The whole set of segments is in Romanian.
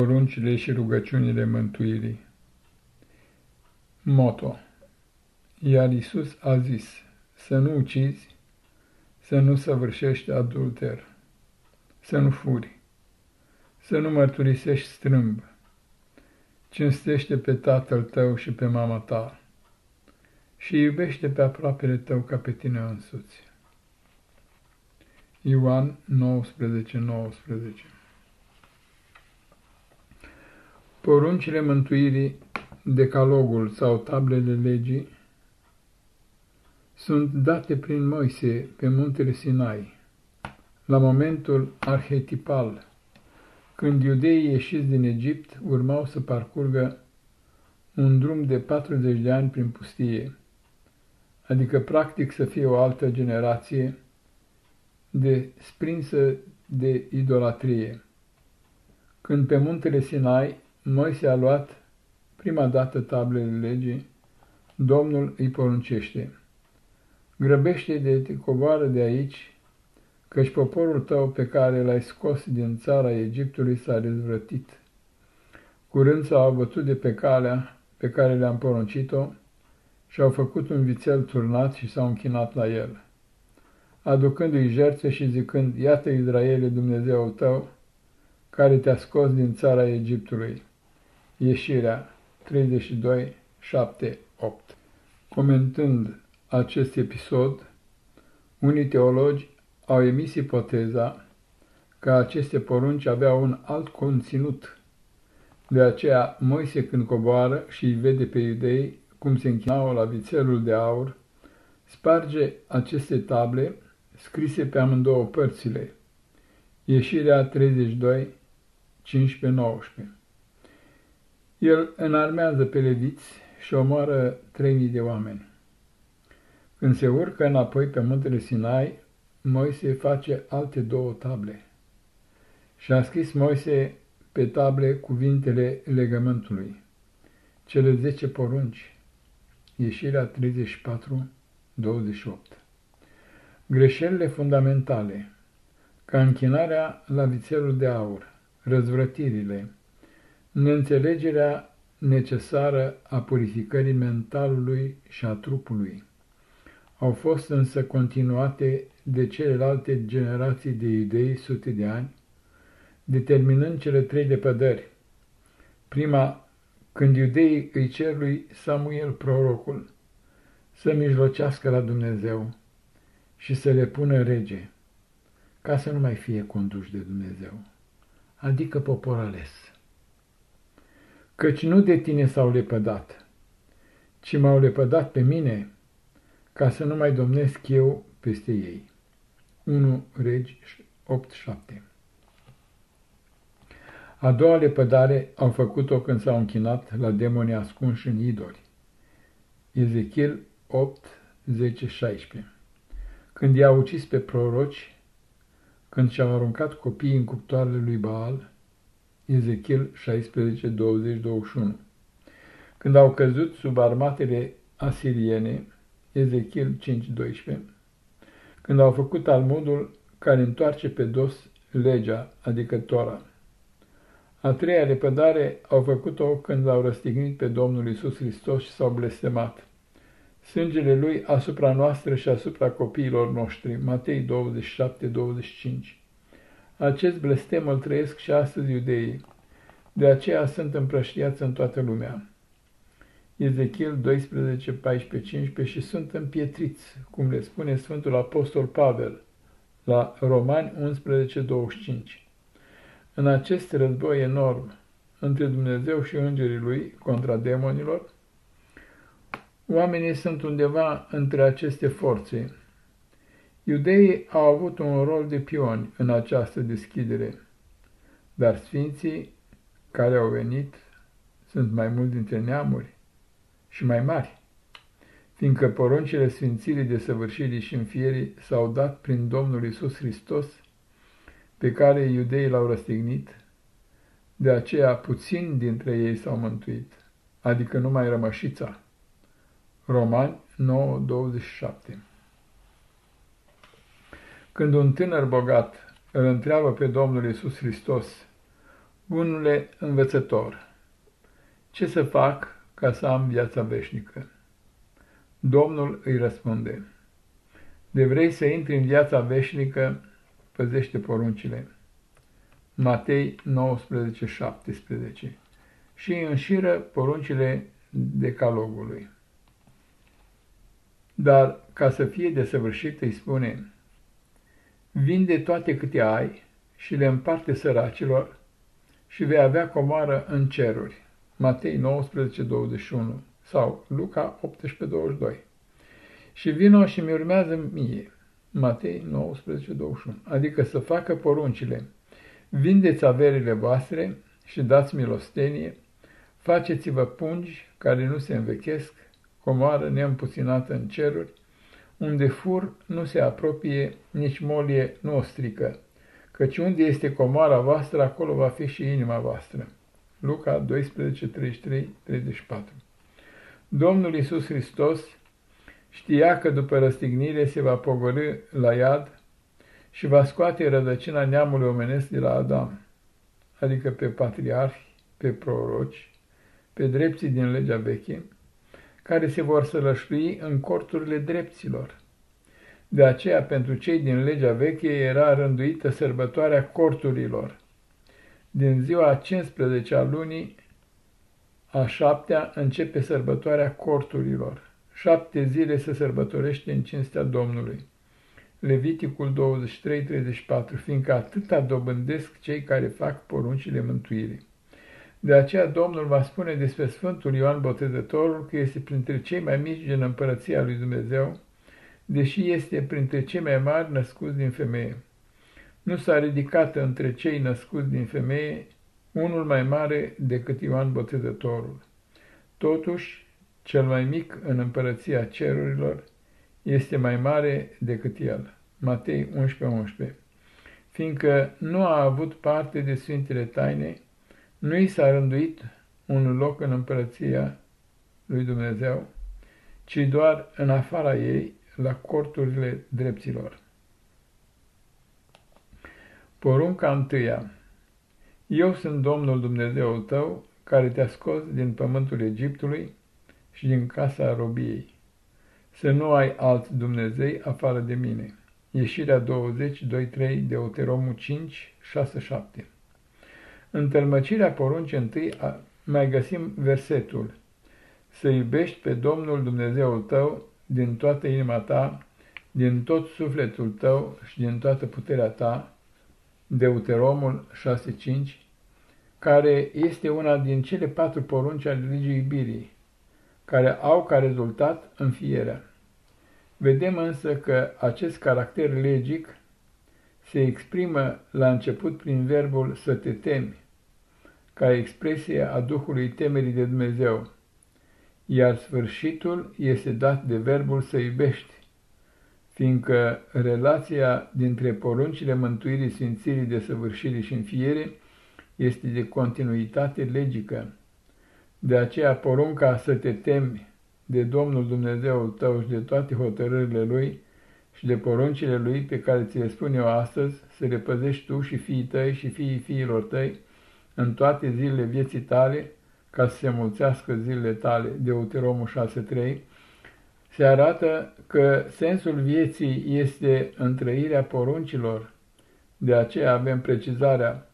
Poruncile și rugăciunile mântuirii. Moto. Iar Iisus a zis, să nu ucizi, să nu săvârșești adulter, să nu furi, să nu mărturisești strâmb, cinstește pe tatăl tău și pe mama ta și iubește pe aproapele tău ca pe tine însuți. Ioan 19, 19 Poruncile mântuirii, decalogul sau tablele legii, sunt date prin Moise pe muntele Sinai, la momentul arhetipal, când iudeii ieșiți din Egipt urmau să parcurgă un drum de 40 de ani prin pustie, adică practic să fie o altă generație desprinsă de idolatrie. Când pe muntele Sinai Moise a luat prima dată tablele legii, Domnul îi poruncește, Grăbește de te coboară de aici, căci poporul tău pe care l-ai scos din țara Egiptului s-a dezvrătit. Curând s-au abătut de pe calea pe care le-am poruncit-o și au făcut un vițel turnat și s-au închinat la el, aducându-i jertfe și zicând, Iată Israele Dumnezeul tău, care te-a scos din țara Egiptului. Ieșirea 32, 7, 8 Comentând acest episod, unii teologi au emis ipoteza că aceste porunci aveau un alt conținut. De aceea, Moise când coboară și îi vede pe iudei cum se închinau la vițelul de aur, sparge aceste table scrise pe amândouă părțile. Ieșirea 32, 15-19 el înarmează pe leviți și omoară trei mii de oameni. Când se urcă înapoi pe muntele Sinai, Moise face alte două table. Și a scris Moise pe table cuvintele legământului, cele zece porunci, ieșirea 34, 28. Greșelile fundamentale, ca închinarea la vițelul de aur, răzvrătirile, Neînțelegerea necesară a purificării mentalului și a trupului au fost însă continuate de celelalte generații de idei sute de ani, determinând cele trei lepădări. Prima, când iudeii îi cer lui Samuel prorocul să mijlocească la Dumnezeu și să le pună rege, ca să nu mai fie conduși de Dumnezeu, adică popor ales căci nu de tine s-au lepădat, ci m-au lepădat pe mine, ca să nu mai domnesc eu peste ei. 1 Regi 8-7 A doua lepădare au făcut-o când s-au închinat la demonii ascunși în idoli. Ezechiel 8, 10, 16 Când i-au ucis pe proroci, când și-au aruncat copiii în cuptoarele lui Baal, Ezechiel 16, 20, 21. Când au căzut sub armatele asiriene, Ezechiel 5, 12. Când au făcut almudul care întoarce pe dos legea, adică Tora. A treia lepădare au făcut-o când l-au răstignit pe Domnul Isus Hristos și s-au blestemat. Sângele lui asupra noastră și asupra copiilor noștri. Matei 27, 25. Acest blestem îl trăiesc și astăzi iudeii. De aceea sunt împrăștiați în toată lumea. Ezechiel 12, 14, 15 și sunt împietriți, cum le spune Sfântul Apostol Pavel la Romani 11, 25. În acest război enorm între Dumnezeu și îngerii lui contra demonilor, oamenii sunt undeva între aceste forțe, Iudeii au avut un rol de pioni în această deschidere, dar sfinții care au venit sunt mai mulți dintre neamuri și mai mari, fiindcă poruncile sfințirii de săvârșirii și înfierii s-au dat prin Domnul Isus Hristos, pe care iudeii l-au răstignit, de aceea puțini dintre ei s-au mântuit, adică numai rămășița. Romani 9:27 când un tânăr bogat îl întreabă pe Domnul Isus Hristos, Bunule învățător, ce să fac ca să am viața veșnică? Domnul îi răspunde, de vrei să intri în viața veșnică, păzește poruncile. Matei 19, 17 și înșiră poruncile decalogului. Dar ca să fie desăvârșit îi spune, vinde toate câte ai și le împarte săracilor și vei avea comoară în ceruri. Matei 19, 21 sau Luca 18, 22. Și vino și mi urmează mie. Matei 19, 21. Adică să facă poruncile. Vindeți averile voastre și dați milostenie, faceți-vă pungi care nu se învechesc, comoară neîmpuținată în ceruri, unde fur nu se apropie, nici molie nu o strică, căci unde este comoara voastră, acolo va fi și inima voastră. Luca 12, 33, 34 Domnul Iisus Hristos știa că după răstignire se va pogorâ la iad și va scoate rădăcina neamului omenesc de la Adam, adică pe patriarhi, pe proroci, pe drepții din legea veche, care se vor sălășlui în corturile drepților. De aceea, pentru cei din legea veche era rânduită sărbătoarea corturilor. Din ziua a 15 a lunii, a șaptea, începe sărbătoarea corturilor. Șapte zile se sărbătorește în cinstea Domnului. Leviticul 23-34, fiindcă atâta dobândesc cei care fac poruncile mântuirii. De aceea Domnul va spune despre Sfântul Ioan Botezătorul că este printre cei mai mici din împărăția lui Dumnezeu, deși este printre cei mai mari născuți din femeie. Nu s-a ridicat între cei născuți din femeie unul mai mare decât Ioan Botezătorul. Totuși, cel mai mic în împărăția cerurilor este mai mare decât el. Matei 11.11 11. Fiindcă nu a avut parte de Sfintele Taine, nu i s-a rânduit un loc în împărăția lui Dumnezeu, ci doar în afara ei, la corturile dreptilor. Porunca întâia Eu sunt Domnul Dumnezeul tău, care te-a scos din pământul Egiptului și din casa robiei. Să nu ai alți Dumnezei afară de mine. Ieșirea 20, 2, 3, Deuteromul 5, 6, 7 în tălmăcirea poruncii întâi mai găsim versetul. Să iubești pe Domnul Dumnezeul tău din toată inima ta, din tot sufletul tău și din toată puterea ta, Deuteromul 6.5, care este una din cele patru porunci ale legii iubirii, care au ca rezultat înfierea. Vedem însă că acest caracter legic se exprimă la început prin verbul să te temi, ca expresie a Duhului temerii de Dumnezeu, iar sfârșitul este dat de verbul să iubești, fiindcă relația dintre poruncile mântuirii, sfințirii, desăvârșirii și înfiere este de continuitate legică. De aceea porunca să te temi de Domnul Dumnezeul tău și de toate hotărârile Lui și de poruncile Lui pe care ți le spun eu astăzi, să le păzești tu și fiii tăi și fiii fiilor tăi, în toate zilele vieții tale, ca să se mulțească zilele tale, Deuteromul 6.3, se arată că sensul vieții este întrăirea poruncilor, de aceea avem precizarea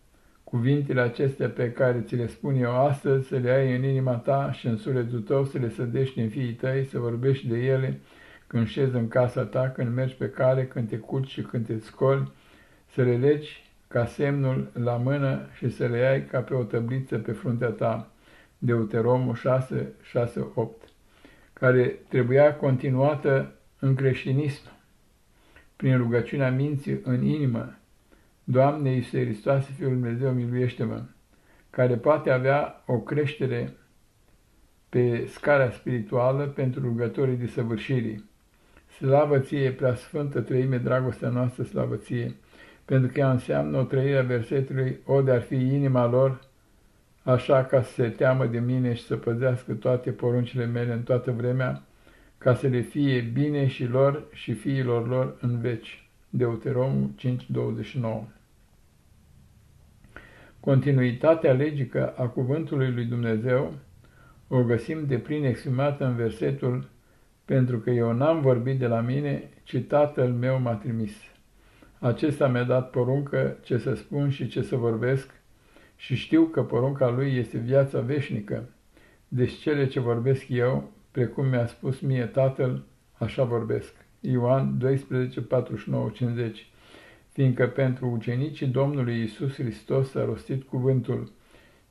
cuvintele acestea pe care ți le spun eu astăzi, să le ai în inima ta și în sufletul tău, să le sădești în fiii tăi, să vorbești de ele când șezi în casa ta, când mergi pe cale, când te culci și când te scoli, să le legi ca semnul la mână și să le ai ca pe o tăbliță pe fruntea ta, Deuteromul 6, 6, 8, care trebuia continuată în creștinism, prin rugăciunea minții în inimă, Doamne Iisuse Hristoase, Fiul Dumnezeu, miluiește-mă, care poate avea o creștere pe scara spirituală pentru rugătorii de săvârșirii. Slavă ție, prea sfântă trăime, dragostea noastră, slavă ție! Pentru că ea înseamnă o trăire a versetului, o de-ar fi inima lor, așa ca să se teamă de mine și să păzească toate poruncile mele în toată vremea, ca să le fie bine și lor și fiilor lor în veci. Deuteromul 5.29 Continuitatea legică a cuvântului lui Dumnezeu o găsim de plin exprimată în versetul Pentru că eu n-am vorbit de la mine, ci Tatăl meu m-a trimis. Acesta mi-a dat poruncă ce să spun și ce să vorbesc și știu că porunca lui este viața veșnică. Deci cele ce vorbesc eu, precum mi-a spus mie Tatăl, așa vorbesc. Ioan 12, 49, 50 Fiindcă pentru ucenicii Domnului Isus Hristos a rostit cuvântul,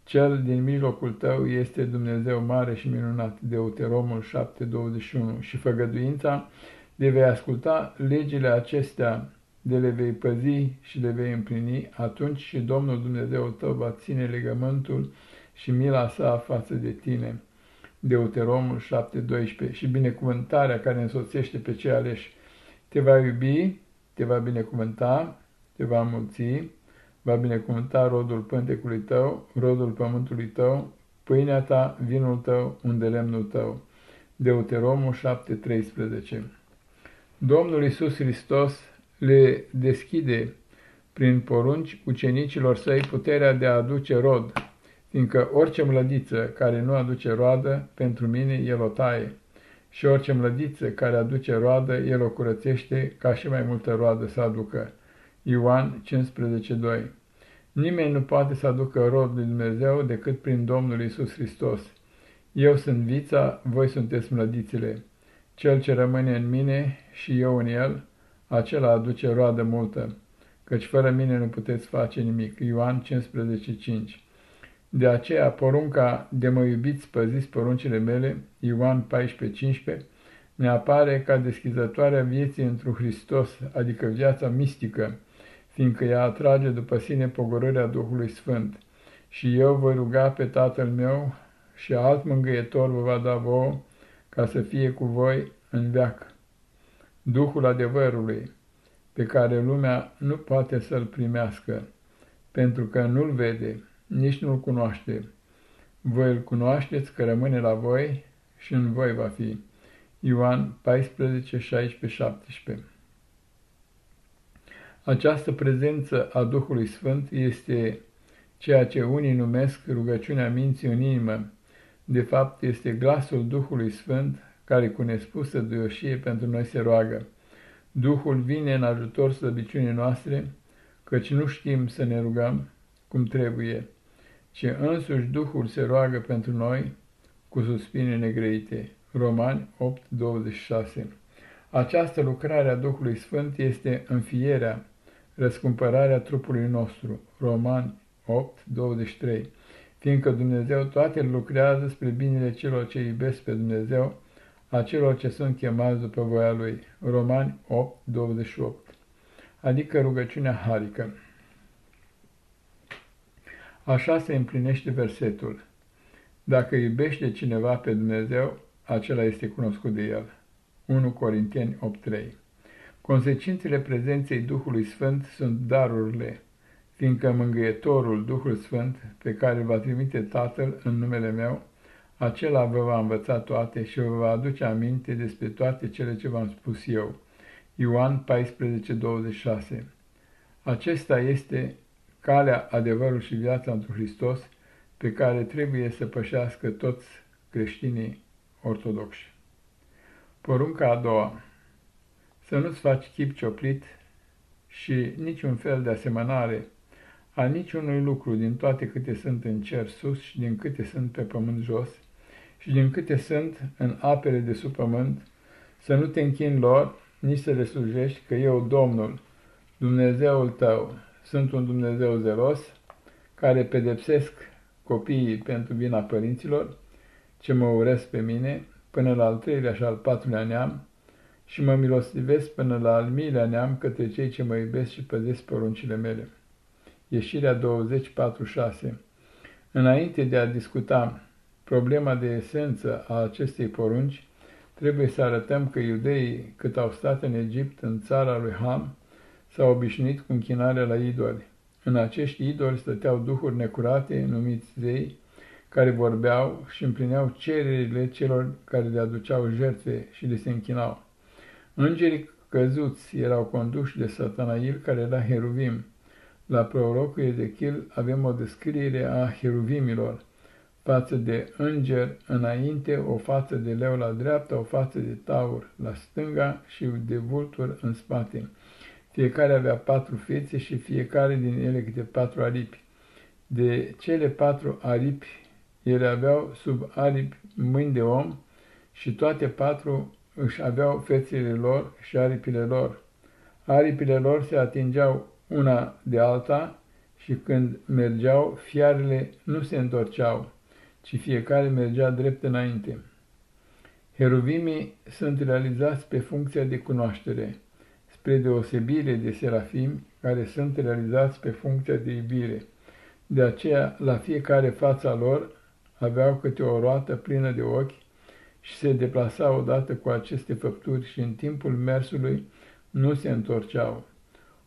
Cel din mijlocul tău este Dumnezeu mare și minunat, Deuteromul 7:21, și făgăduința de vei asculta legile acestea, de le vei păzi și le vei împlini, atunci și Domnul Dumnezeu tău va ține legământul și mila sa față de tine. Deuteromul 7:12 și binecuvântarea care însoțește pe cei aleși te va iubi, te va binecuvânta, te va mulți, va binecuvânta rodul pântecului tău, rodul pământului tău, pâinea ta, vinul tău, unde lemnul tău. Deuteromul 7:13 Domnul Isus Hristos le deschide prin porunci ucenicilor săi puterea de a aduce rod, fiindcă orice mlădiță care nu aduce roadă, pentru mine el o taie, și orice mlădiță care aduce roadă, el o curățește ca și mai multă roadă să aducă. Ioan 15:2 Nimeni nu poate să aducă rod lui Dumnezeu decât prin Domnul Isus Hristos. Eu sunt vița, voi sunteți mlădițele. Cel ce rămâne în mine și eu în el, acela aduce roadă multă, căci fără mine nu puteți face nimic. Ioan 15:5 De aceea porunca de mă iubiți, păziți poruncile mele, Ioan 14:15, ne apare ca deschizătoarea vieții într Hristos, adică viața mistică, fiindcă ea atrage după sine pogorârea Duhului Sfânt. Și eu voi ruga pe Tatăl meu și alt mângâietor vă va da vouă, ca să fie cu voi în veac. Duhul adevărului, pe care lumea nu poate să-l primească, pentru că nu-l vede, nici nu-l cunoaște. Voi îl cunoașteți că rămâne la voi și în voi va fi. Ioan 14, 16, 17 Această prezență a Duhului Sfânt este ceea ce unii numesc rugăciunea minții în inimă. De fapt, este glasul Duhului Sfânt care cu nespusă duioșie pentru noi se roagă. Duhul vine în ajutor slăbiciunii noastre, căci nu știm să ne rugăm cum trebuie, ci însuși Duhul se roagă pentru noi cu suspine negreite. Romani 8:26 Această lucrare a Duhului Sfânt este înfierea, răscumpărarea trupului nostru. Romani 8:23 Fiindcă Dumnezeu toate lucrează spre binele celor ce iubesc pe Dumnezeu, a celor ce sunt chemați după voia Lui. Romani 8, 28 Adică rugăciunea harică. Așa se împlinește versetul. Dacă iubește cineva pe Dumnezeu, acela este cunoscut de el. 1 Corinteni 8.3 Consecințele prezenței Duhului Sfânt sunt darurile, fiindcă mângâietorul Duhul Sfânt, pe care va trimite Tatăl în numele meu, acela vă va învăța toate și vă va aduce aminte despre toate cele ce v-am spus eu. Ioan 14:26 Acesta este calea, adevărul și viața într Hristos, pe care trebuie să pășească toți creștinii ortodoxi. Porunca a doua Să nu-ți faci chip cioplit și niciun fel de asemănare a niciunui lucru din toate câte sunt în cer sus și din câte sunt pe pământ jos, și din câte sunt în apele de sub pământ, să nu te închini lor, nici să le slujești, că eu, Domnul, Dumnezeul tău, sunt un Dumnezeu zelos, care pedepsesc copiii pentru vina părinților, ce mă uresc pe mine, până la al treilea și al patrulea neam, și mă milostivesc până la al miilea neam către cei ce mă iubesc și păzesc poruncile mele. Ieșirea 20, 6 Înainte de a discuta problema de esență a acestei porunci, trebuie să arătăm că iudeii, cât au stat în Egipt, în țara lui Ham, s-au obișnuit cu închinarea la idoli. În acești idoli stăteau duhuri necurate, numiți zei, care vorbeau și împlineau cererile celor care le aduceau jertfe și le se închinau. Îngerii căzuți erau conduși de Satanail, care era Heruvim. La prorocul Ezechil avem o descriere a heruvimilor, față de înger înainte, o față de leu la dreapta, o față de taur la stânga și de vultur în spate. Fiecare avea patru fețe și fiecare din ele câte patru aripi. De cele patru aripi, ele aveau sub aripi mâini de om și toate patru își aveau fețele lor și aripile lor. Aripile lor se atingeau una de alta și când mergeau, fiarele nu se întorceau, ci fiecare mergea drept înainte. Heruvimii sunt realizați pe funcția de cunoaștere, spre deosebire de serafimi, care sunt realizați pe funcția de iubire. De aceea, la fiecare fața lor aveau câte o roată plină de ochi și se deplasau odată cu aceste făpturi și în timpul mersului nu se întorceau.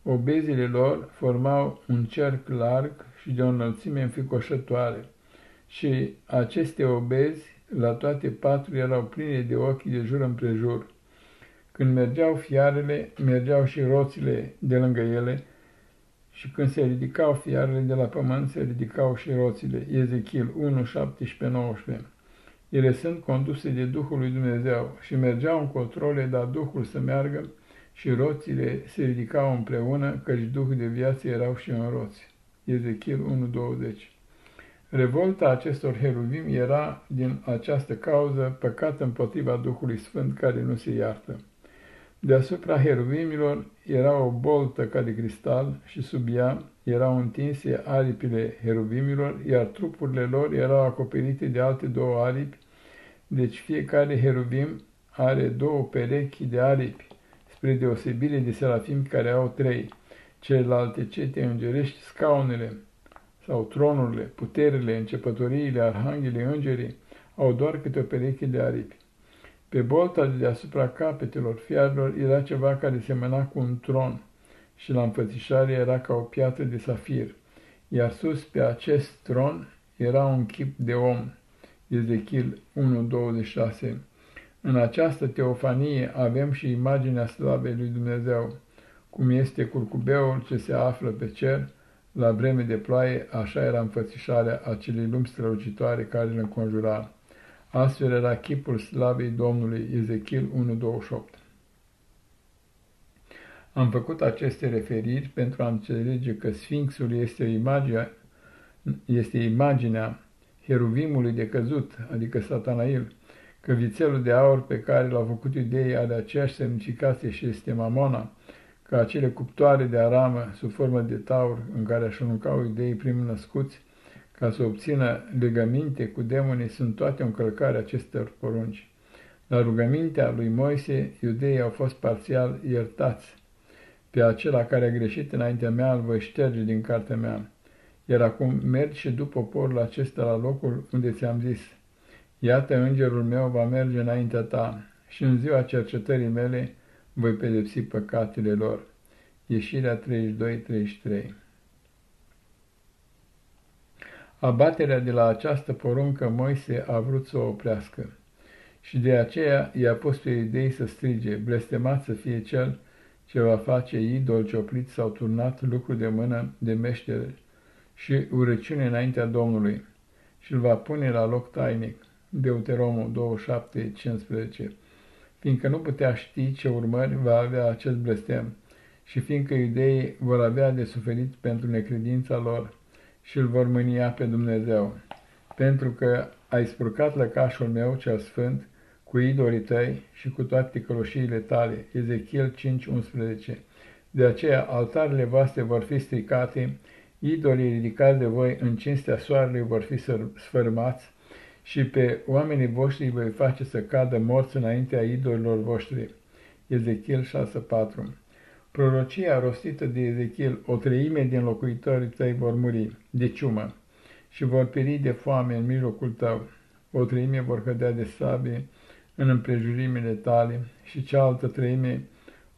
Obezile lor formau un cerc larg și de o înălțime înficoșătoare și aceste obezi la toate patru erau pline de ochi de jur împrejur. Când mergeau fiarele, mergeau și roțile de lângă ele, și când se ridicau fiarele de la pământ, se ridicau și roțile. Ezechiel 1, 17, 19. Ele sunt conduse de Duhul lui Dumnezeu și mergeau în controle, dar Duhul să meargă și roțile se ridicau împreună, căci Duhul de viață erau și în roți. Ezechiel 1, 20. Revolta acestor heruvim era din această cauză păcat împotriva Duhului Sfânt care nu se iartă. Deasupra heruvimilor era o boltă ca de cristal și sub ea erau întinse aripile heruvimilor, iar trupurile lor erau acoperite de alte două aripi, deci fiecare heruvim are două perechi de aripi, spre deosebire de serafim care au trei, celelalte cete îngerești, scaunele sau tronurile, puterile, începătoriile, arhanghelii, îngerii, au doar câte o pereche de aripi. Pe bolta de deasupra capetelor fiarilor era ceva care semăna cu un tron și la înfățișare era ca o piatră de safir, iar sus pe acest tron era un chip de om. Ezechiel 1.26 În această teofanie avem și imaginea slavei lui Dumnezeu, cum este curcubeul ce se află pe cer, la vreme de ploaie, așa era înfățișarea acelei lumi strălucitoare care îl înconjura. Astfel era chipul slavei Domnului Ezechiel 1.28. Am făcut aceste referiri pentru a înțelege că Sfinxul este, imagine, este imaginea heruvimului de căzut, adică Satanail, că vițelul de aur pe care l-au făcut iudeii are aceeași semnificație și este mamona, că acele cuptoare de aramă sub formă de taur în care aș aruncau iudeii primul născuți, ca să obțină legăminte cu demonii, sunt toate o încălcare acestor porunci. La rugămintea lui Moise, iudeii au fost parțial iertați. Pe acela care a greșit înaintea mea îl voi șterge din cartea mea. Iar acum mergi și după poporul acesta la locul unde ți-am zis. Iată, îngerul meu va merge înaintea ta și în ziua cercetării mele voi pedepsi păcatele lor. Ieșirea 32-33 Abaterea de la această poruncă Moise a vrut să o oprească și de aceea i-a pus pe idei să strige, blestemat să fie cel ce va face idol cioplit sau turnat lucru de mână de meștere și urăciune înaintea Domnului și îl va pune la loc tainic. Deuteromul 27:15 Fiindcă nu putea ști ce urmări va avea acest blestem și fiindcă iudeii vor avea de suferit pentru necredința lor, și îl vor mânia pe Dumnezeu, pentru că ai spurcat lăcașul meu cel sfânt cu idolii tăi și cu toate căloșiile tale. Ezechiel 5.11 De aceea altarele voastre vor fi stricate, idolii ridicați de voi în cinstea soarelui vor fi sfărmați și pe oamenii voștri voi face să cadă morți înaintea idolilor voștri. Ezechiel 6.4 Prorocia rostită de Ezechiel, o treime din locuitorii tăi vor muri de ciumă și vor peri de foame în mijlocul tău. O treime vor cădea de sabie în împrejurimile tale și cealaltă treime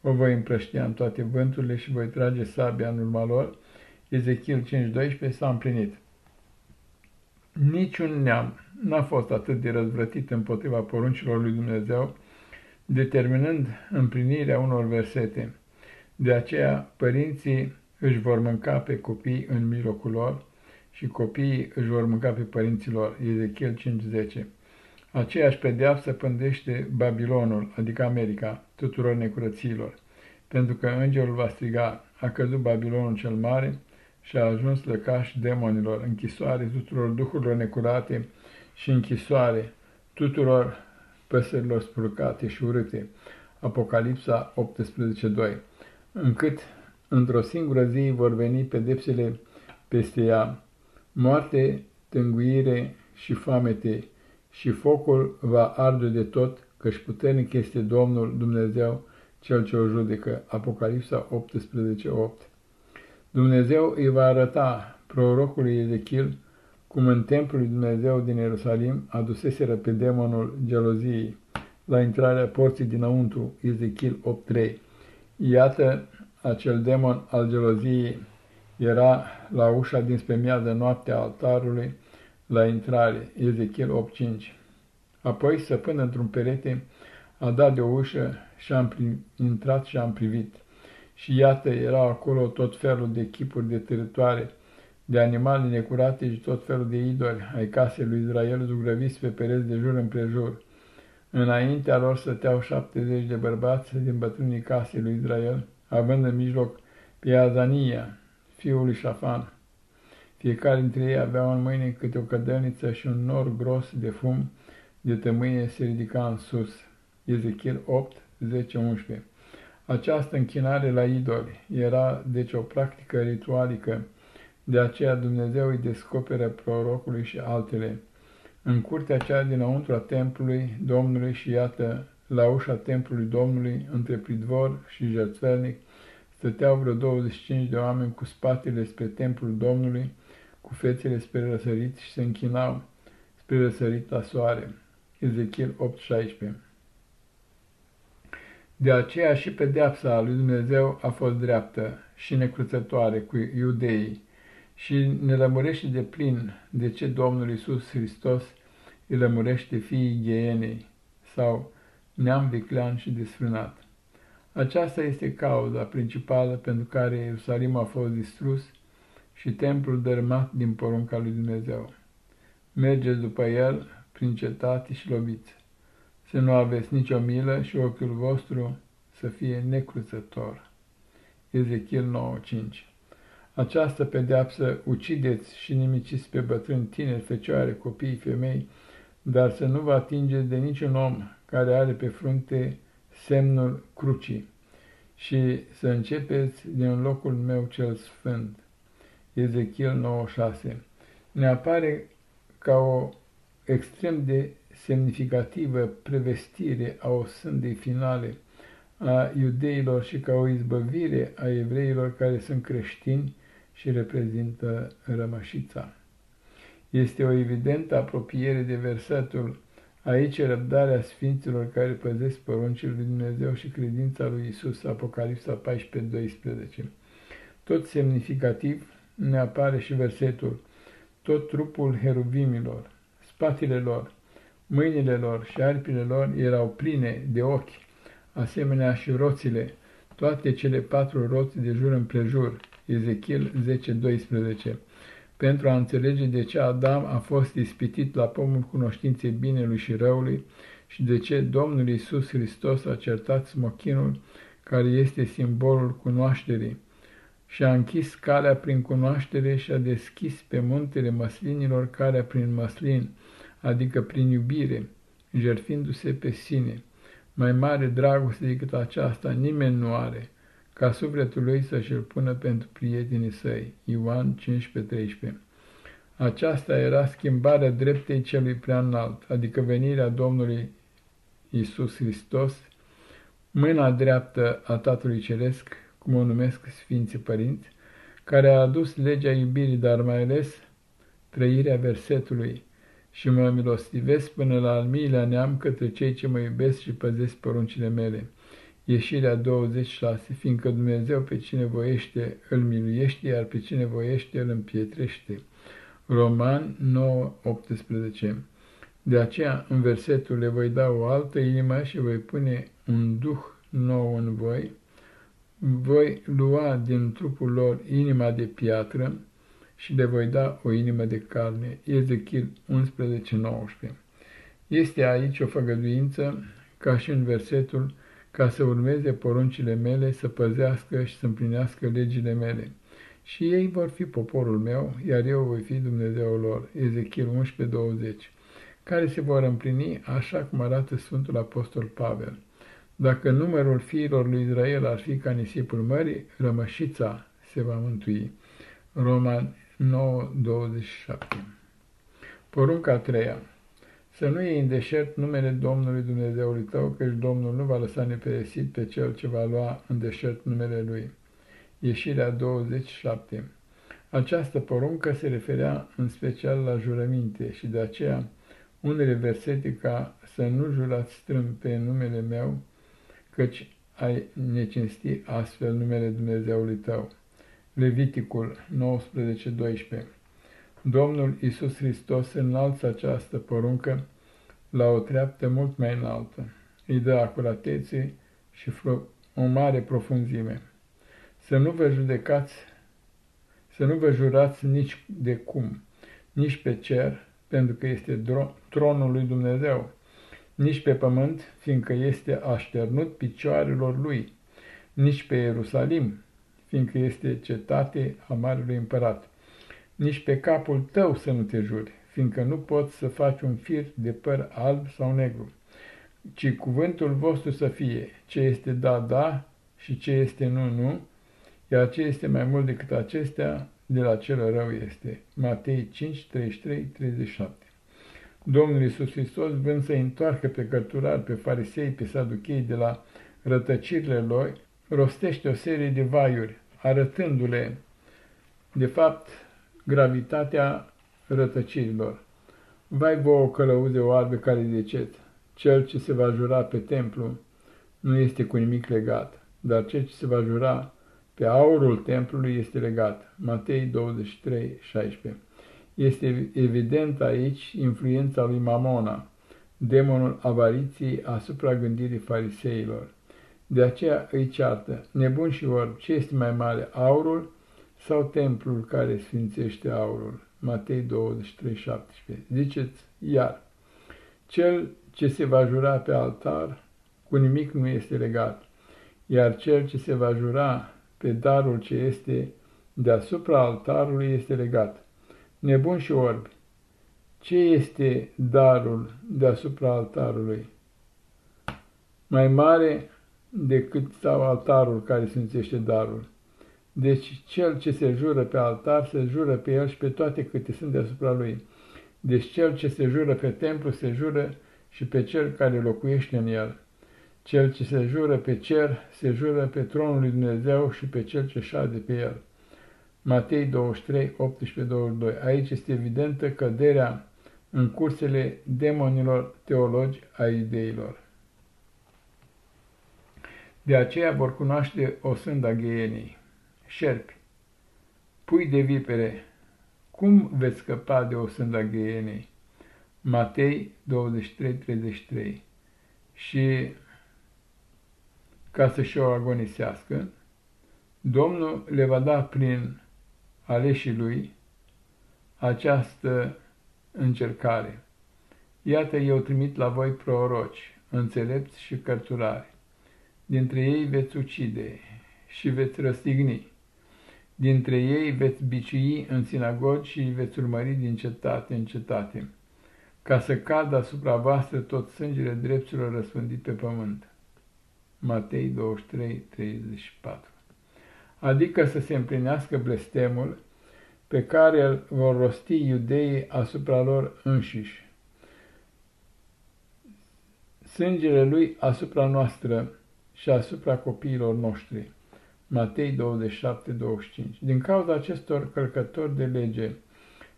o voi împrăștia în toate vânturile și voi trage sabia în urma lor. Ezechiel 5.12 s-a împlinit. Niciun neam n-a fost atât de răzvrătit împotriva poruncilor lui Dumnezeu, determinând împlinirea unor versete. De aceea, părinții își vor mânca pe copii în mijlocul lor și copiii își vor mânca pe părinților. Ezechiel 5.10 Aceeași pedeapsă pândește Babilonul, adică America, tuturor necurăților, pentru că îngerul va striga, a căzut Babilonul cel mare și a ajuns lăcaș demonilor, închisoare tuturor duhurilor necurate și închisoare tuturor păsărilor spurcate și urâte. Apocalipsa 18.2 Încât într-o singură zi vor veni pedepsele peste ea, moarte, tânguire și foamete, și focul va arde de tot, căci puternic este Domnul Dumnezeu, Cel ce o judecă. Apocalipsa 18.8 Dumnezeu îi va arăta prorocului Ezechiel cum în templul lui Dumnezeu din Ierusalim aduseseră pe demonul geloziei la intrarea porții dinăuntru, Ezechiel 8.3. Iată, acel demon al geloziei era la ușa dinspre miază noaptea altarului, la intrare, Ezechiel 8.5. Apoi, săpând într-un perete, a dat de o ușă și am intrat și am privit. Și iată, erau acolo tot felul de chipuri de târătoare, de animale necurate și tot felul de idoli ai casei lui Israel zugrăviți pe pereți de jur împrejur. Înaintea lor stăteau șaptezeci de bărbați din bătrânii casei lui Israel, având în mijloc pe Azania, fiul lui Șafan. Fiecare dintre ei avea în mâine câte o cădăniță și un nor gros de fum de tămâie se ridica în sus. Ezechiel 8, 10-11 Această închinare la idoli era deci o practică ritualică, de aceea Dumnezeu îi descoperă prorocului și altele. În curtea cea dinăuntru a templului Domnului și iată, la ușa templului Domnului, între pridvor și jertfelnic, stăteau vreo 25 de oameni cu spatele spre templul Domnului, cu fețele spre răsărit și se închinau spre răsărit la soare. Ezechiel 8:16 De aceea și pedeapsa lui Dumnezeu a fost dreaptă și necruțătoare cu iudeii și ne lămurește de plin de ce Domnul Isus Hristos îi lămurește fiii gheenei sau neam viclean și desfrânat. Aceasta este cauza principală pentru care Ierusalim a fost distrus și templul dărâmat din porunca lui Dumnezeu. Mergeți după el prin cetate și loviți, să nu aveți nicio milă și ochiul vostru să fie necruțător. Ezechiel 9.5 Această pedeapsă ucideți și nimiciți pe bătrâni, tineri, fecioare, copii, femei, dar să nu vă atingeți de niciun om care are pe frunte semnul crucii și să începeți din locul meu cel sfânt. Ezechiel 9.6 Ne apare ca o extrem de semnificativă prevestire a o sândei finale a iudeilor și ca o izbăvire a evreilor care sunt creștini și reprezintă rămășița. Este o evidentă apropiere de versetul Aici răbdarea sfinților care păzesc poruncile lui Dumnezeu și credința lui Isus, Apocalipsa 14-12. Tot semnificativ ne apare și versetul Tot trupul heruvimilor, spatele lor, mâinile lor și aripile lor erau pline de ochi, asemenea și roțile, toate cele patru roți de jur împrejur, Ezechiel 10-12 pentru a înțelege de ce Adam a fost ispitit la pomul cunoștinței binelui și răului și de ce Domnul Isus Hristos a certat smochinul care este simbolul cunoașterii și a închis calea prin cunoaștere și a deschis pe muntele măslinilor calea prin măslin, adică prin iubire, jertfindu-se pe sine. Mai mare dragoste decât aceasta nimeni nu are, ca sufletul lui să-și-l pună pentru prietenii săi. Ioan 15-13 Aceasta era schimbarea dreptei celui prea înalt, adică venirea Domnului Isus Hristos, mâna dreaptă a Tatălui Ceresc, cum o numesc Sfinții Părinți, care a adus legea iubirii, dar mai ales trăirea versetului, și mă milostivesc până la al miilea neam către cei ce mă iubesc și păzesc poruncile mele. Ieșirea 26, fiindcă Dumnezeu pe cine voiește îl miluiește, iar pe cine voiește îl împietrește. Roman 9, 18 De aceea, în versetul le voi da o altă inimă și voi pune un duh nou în voi, voi lua din trupul lor inima de piatră și le voi da o inimă de carne. Ezechiel 11:19. Este aici o făgăduință, ca și în versetul, ca să urmeze poruncile mele, să păzească și să împlinească legile mele. Și ei vor fi poporul meu, iar eu voi fi Dumnezeul lor. Ezechiel 11:20 care se vor împlini așa cum arată Sfântul Apostol Pavel. Dacă numărul fiilor lui Israel ar fi ca nisipul mării, rămășița se va mântui. Roman 9:27 Porunca a treia Să nu iei în deșert numele Domnului Dumnezeului tău, căci Domnul nu va lăsa neperesit pe cel ce va lua în deșert numele Lui. Ieșirea 27 Această poruncă se referea în special la jurăminte și de aceea unele versete ca să nu jurați strâmb pe numele meu, căci ai necinsti astfel numele Dumnezeului tău. Leviticul 19:12 Domnul Isus Hristos înalță această poruncă la o treaptă mult mai înaltă. Îi dă acuratețe și o mare profunzime. Să nu vă judecați, să nu vă jurați nici de cum, nici pe cer, pentru că este tronul lui Dumnezeu, nici pe pământ, fiindcă este așternut picioarelor lui, nici pe Ierusalim, fiindcă este cetate a Marelui Împărat, nici pe capul tău să nu te juri, fiindcă nu poți să faci un fir de păr alb sau negru, ci cuvântul vostru să fie ce este da, da și ce este nu, nu, iar ce este mai mult decât acestea, de la cel rău este. Matei 5, 33, 37 Domnul Iisus Hristos, vând să întoarcă pe cărturari, pe farisei, pe saduchei de la rătăcirile lor, rostește o serie de vaiuri, arătându-le, de fapt, gravitatea rătăcirilor. Vai vouă călăuze oarbe care decet, cel ce se va jura pe templu nu este cu nimic legat, dar cel ce se va jura pe aurul templului este legat. Matei 23, 16 Este evident aici influența lui Mamona, demonul avariției asupra gândirii fariseilor. De aceea îi ceartă, nebun și orb, ce este mai mare, aurul sau templul care sfințește aurul? Matei 23, 17. Ziceți iar, cel ce se va jura pe altar, cu nimic nu este legat, iar cel ce se va jura pe darul ce este deasupra altarului este legat. Nebun și orbi, ce este darul deasupra altarului? Mai mare decât sau altarul care sfințește darul. Deci cel ce se jură pe altar se jură pe el și pe toate câte sunt deasupra lui. Deci cel ce se jură pe templu se jură și pe cel care locuiește în el. Cel ce se jură pe cer, se jură pe tronul lui Dumnezeu și pe cel ce șade pe el. Matei 23, 18-22. Aici este evidentă căderea în cursele demonilor teologi a ideilor. De aceea vor cunoaște o sânda gheienii. Șerpi, pui de vipere, cum veți scăpa de o sânda gheienii? Matei 23, 33. Și ca să-și o agonisească, Domnul le va da prin aleșii lui această încercare. Iată, eu trimit la voi proroci, înțelepți și cărturari. Dintre ei veți ucide și veți răstigni. Dintre ei veți biciui în sinagogi și veți urmări din cetate în cetate, ca să cadă asupra voastră tot sângele dreptilor răspândit pe pământ. Matei 23, 34 Adică să se împlinească blestemul pe care îl vor rosti iudeii asupra lor înșiși. Sângele lui asupra noastră și asupra copiilor noștri. Matei 27, 25 Din cauza acestor călcători de lege,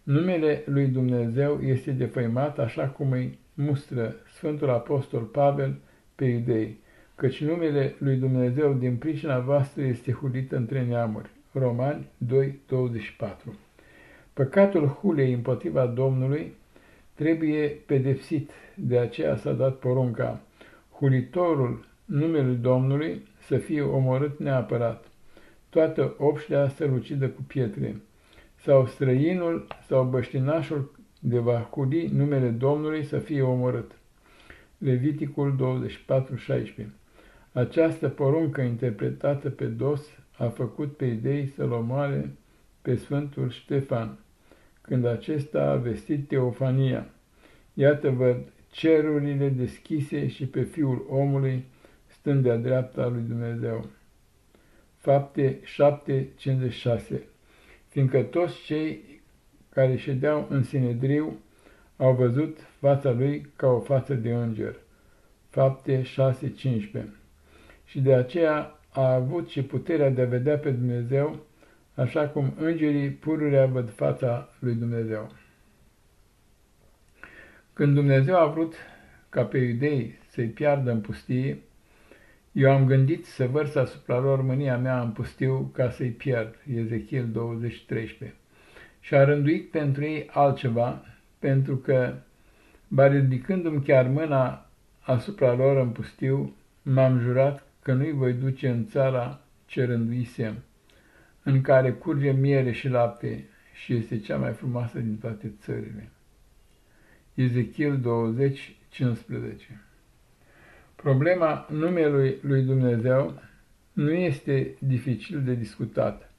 numele lui Dumnezeu este defăimat așa cum îi mustră Sfântul Apostol Pavel pe iudei căci numele lui Dumnezeu din pricina voastră este hulit între neamuri. Romani 2.24 Păcatul hulei împotriva Domnului trebuie pedepsit, de aceea s-a dat porunca. Hulitorul numelui Domnului să fie omorât neapărat, toată obștea să lucidă cu pietre, sau străinul sau băștinașul de va cudi numele Domnului să fie omorât. Leviticul 24:16 Această poruncă interpretată pe dos a făcut pe idei să-l omoare pe Sfântul Ștefan, când acesta a vestit teofania. Iată văd cerurile deschise și pe Fiul omului stând de-a dreapta lui Dumnezeu. Fapte 7.56 Fiindcă toți cei care ședeau în Sinedriu au văzut fața lui ca o față de înger. Fapte 6.15 Și de aceea a avut și puterea de a vedea pe Dumnezeu, așa cum îngerii pururea văd fața lui Dumnezeu. Când Dumnezeu a vrut ca pe iudei să-i piardă în pustie, eu am gândit să vărs asupra lor mânia mea în pustiu ca să-i pierd, Ezechiel 20:13. Și a rânduit pentru ei altceva, pentru că, ba ridicându-mi chiar mâna asupra lor în pustiu, m-am jurat că nu-i voi duce în țara ce rânduisem, în care curge miere și lapte și este cea mai frumoasă din toate țările. Ezechiel 20, 15 Problema numelui lui Dumnezeu nu este dificil de discutat,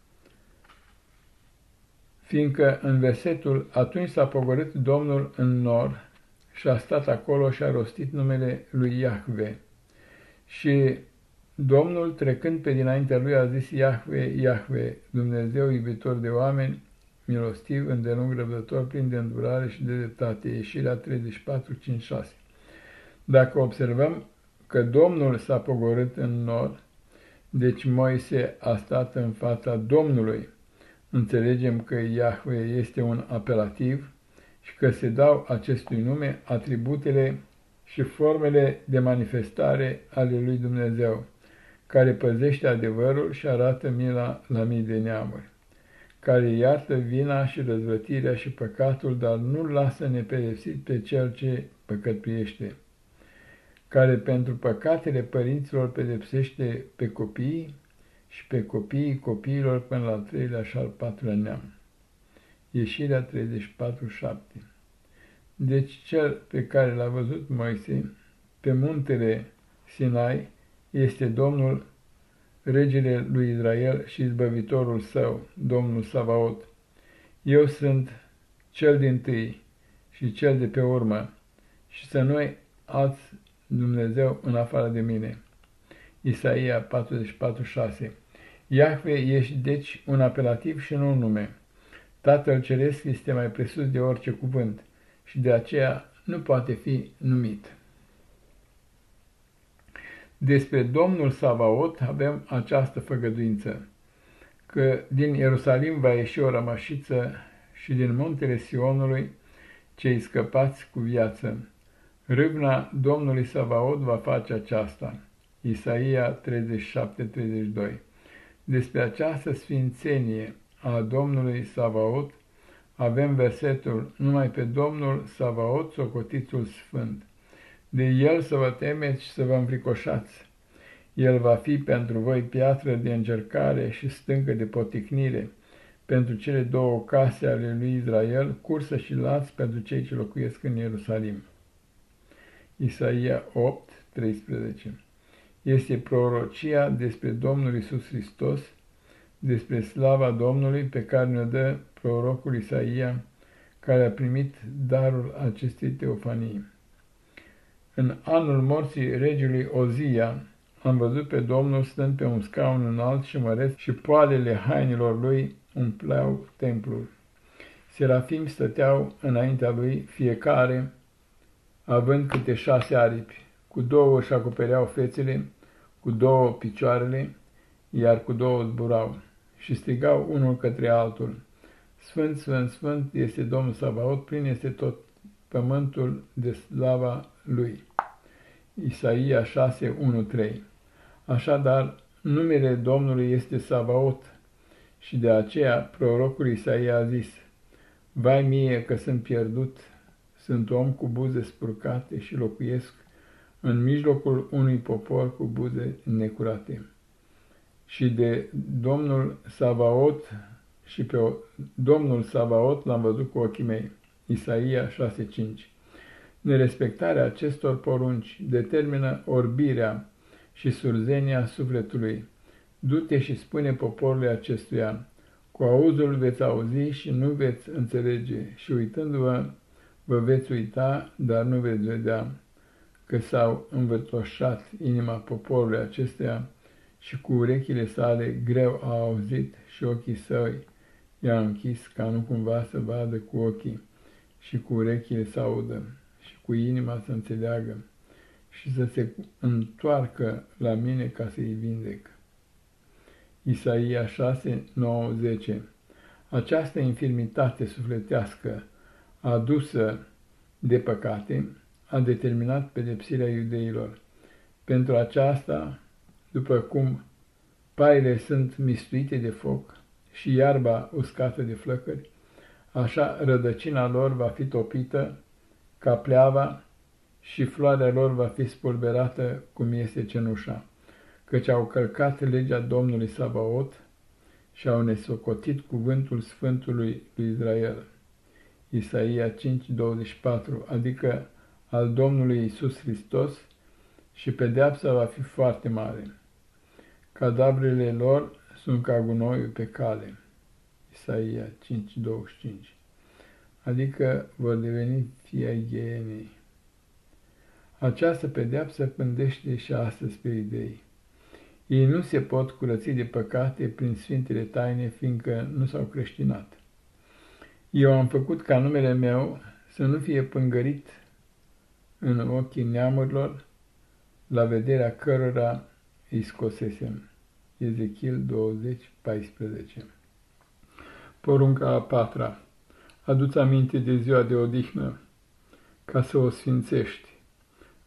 fiindcă în versetul atunci s-a pogorât Domnul în nor și a stat acolo și a rostit numele lui Iahve. Și Domnul, trecând pe dinaintea lui, a zis Iahve, Iahve, Dumnezeu iubitor de oameni, milostiv, îndelung răbdător, plin de îndurare și de dreptate. Ieșirea 34, 5, 6. Dacă observăm că Domnul s-a pogorât în nor, deci Moise a stat în fața Domnului. Înțelegem că Iahve este un apelativ și că se dau acestui nume atributele și formele de manifestare ale lui Dumnezeu, care păzește adevărul și arată mila la mii de neamuri care iartă vina și răzvătirea și păcatul, dar nu lasă nepedepsit pe cel ce păcătuiește, care pentru păcatele părinților pedepsește pe copii și pe copiii copiilor până la al treilea și al patrulea neam. Ieșirea 34.7 Deci cel pe care l-a văzut Moise pe muntele Sinai este Domnul regele lui Israel și izbăvitorul său, Domnul Savaot. Eu sunt cel din tâi și cel de pe urmă și să nu alți Dumnezeu în afară de mine. Isaia 44:6 Iahve ești deci un apelativ și nu un nume. Tatăl Ceresc este mai presus de orice cuvânt și de aceea nu poate fi numit. Despre Domnul Savaot avem această făgăduință, că din Ierusalim va ieși o rămășiță și din muntele Sionului cei scăpați cu viață. Râvna Domnului Savaot va face aceasta. Isaia 37-32 Despre această sfințenie a Domnului Savaot avem versetul Numai pe Domnul Savaot socotițul sfânt. De el să vă temeți și să vă înfricoșați. El va fi pentru voi piatră de încercare și stâncă de poticnire, pentru cele două case ale lui Israel, cursă și laț pentru cei ce locuiesc în Ierusalim. Isaia 8, 13 Este prorocia despre Domnul Isus Hristos, despre slava Domnului pe care ne dă prorocul Isaia, care a primit darul acestei teofanii. În anul morții regiului Ozia am văzut pe Domnul stând pe un scaun înalt și măreț și poalele hainelor lui umpleau templul. Serafim stăteau înaintea lui fiecare, având câte șase aripi, cu două își acopereau fețele, cu două picioarele, iar cu două zburau și strigau unul către altul. Sfânt, Sfânt, Sfânt este Domnul Sabaot, plin este tot pământul de slava lui. Isaia 6, 1, 3 Așadar, numele Domnului este Savaot și de aceea prorocul Isaia a zis, Vai mie că sunt pierdut, sunt om cu buze spurcate și locuiesc în mijlocul unui popor cu buze necurate. și de Domnul Savaot și pe Domnul Savaot l-am văzut cu ochii mei. Isaia 6.5 Nerespectarea acestor porunci determină orbirea și surzenia sufletului. Du-te și spune poporului acestuia, cu auzul veți auzi și nu veți înțelege și uitându-vă vă veți uita, dar nu veți vedea că s-au învătoșat inima poporului acestuia și cu urechile sale greu a auzit și ochii săi i-a închis ca nu cumva să vadă cu ochii și cu urechile să audă și cu inima să înțeleagă și să se întoarcă la mine ca să-i vindec. Isaia 6, 9, 10 Această infirmitate sufletească adusă de păcate a determinat pedepsirea iudeilor. Pentru aceasta, după cum paile sunt mistuite de foc și iarba uscată de flăcări, așa rădăcina lor va fi topită ca pleava și floarea lor va fi spulberată cum este cenușa, căci au călcat legea Domnului Sabaot și au nesocotit cuvântul Sfântului lui Israel. Isaia 5:24, adică al Domnului Isus Hristos, și pedeapsa va fi foarte mare. Cadavrele lor sunt ca gunoiul pe cale. Isaia 5:25. Adică vor deveni fii ai ghenei. Această pedeapsă pândește și astăzi pe idei. Ei nu se pot curăți de păcate prin sfintele taine, fiindcă nu s-au creștinat. Eu am făcut ca numele meu să nu fie pângărit în ochii neamurilor, la vederea cărora îi scosesem. Ezechiel 20, 14 Porunca a patra Adu-ți aminte de ziua de odihnă, ca să o sfințești.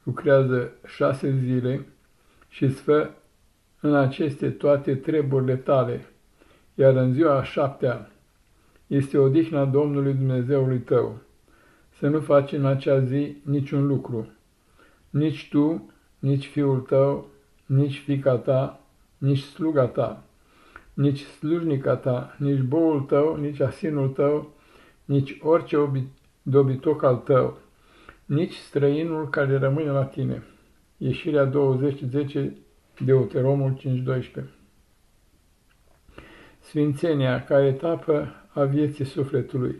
Lucrează șase zile și îți fă în aceste toate treburile tale, iar în ziua a șaptea este odihna Domnului Dumnezeului tău. Să nu faci în acea zi niciun lucru, nici tu, nici fiul tău, nici fica ta, nici sluga ta, nici slujnica ta, nici boul tău, nici asinul tău, nici orice dobitoc al tău, nici străinul care rămâne la tine. Ieșirea 20, 10, Deuteromul 5.12 Sfințenia, ca etapă a vieții sufletului,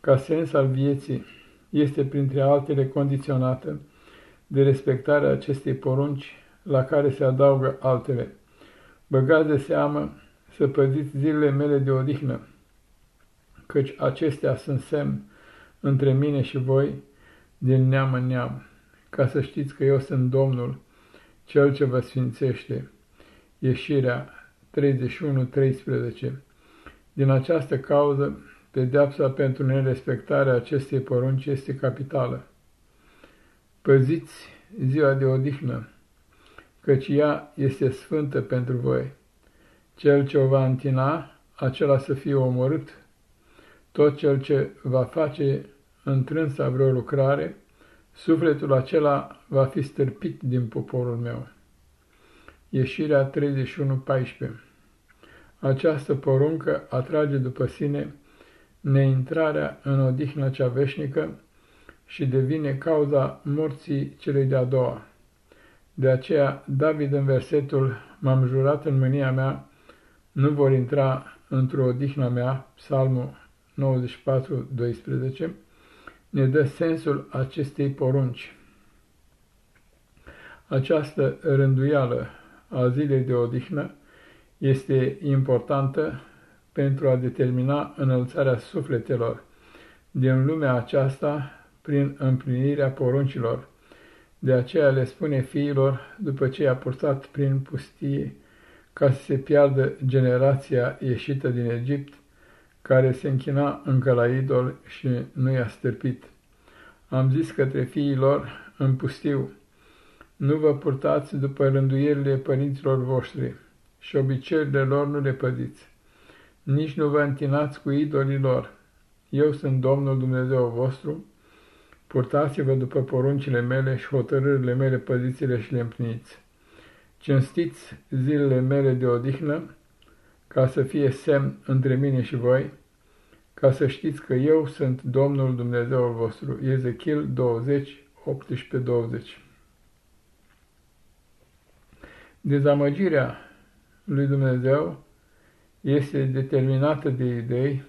ca sens al vieții, este printre altele condiționată de respectarea acestei porunci la care se adaugă altele. Băgați de seamă să păziți zilele mele de odihnă, căci acestea sunt semn între mine și voi din neam în neam, ca să știți că eu sunt Domnul, Cel ce vă sfințește. Ieșirea 31-13 Din această cauză, pedeapsa pentru nerespectarea acestei porunci este capitală. Păziți ziua de odihnă, căci ea este sfântă pentru voi. Cel ce o va întina, acela să fie omorât. Tot cel ce va face întrânsa vreo lucrare, sufletul acela va fi stârpit din poporul meu. Ieșirea 31.14 Această poruncă atrage după sine neintrarea în odihna cea veșnică și devine cauza morții celei de-a doua. De aceea, David în versetul M-am jurat în mânia mea, nu vor intra într-o odihna mea, psalmul 94, 12, ne dă sensul acestei porunci. Această rânduială a zilei de odihnă este importantă pentru a determina înălțarea sufletelor din lumea aceasta prin împlinirea poruncilor. De aceea le spune fiilor, după ce i-a purtat prin pustie, ca să se piardă generația ieșită din Egipt, care se închina încă la idol și nu i-a stârpit. Am zis către fiilor în pustiu, nu vă purtați după rânduierile părinților voștri și obiceiurile lor nu le păziți. Nici nu vă întinați cu idolii lor. Eu sunt Domnul Dumnezeu vostru, purtați-vă după poruncile mele și hotărârile mele, păziți-le și le împliniți. cinstiți zilele mele de odihnă, ca să fie semn între mine și voi, ca să știți că eu sunt Domnul Dumnezeul vostru. Ezechiel 20, 18-20 Dezamăgirea lui Dumnezeu este determinată de idei,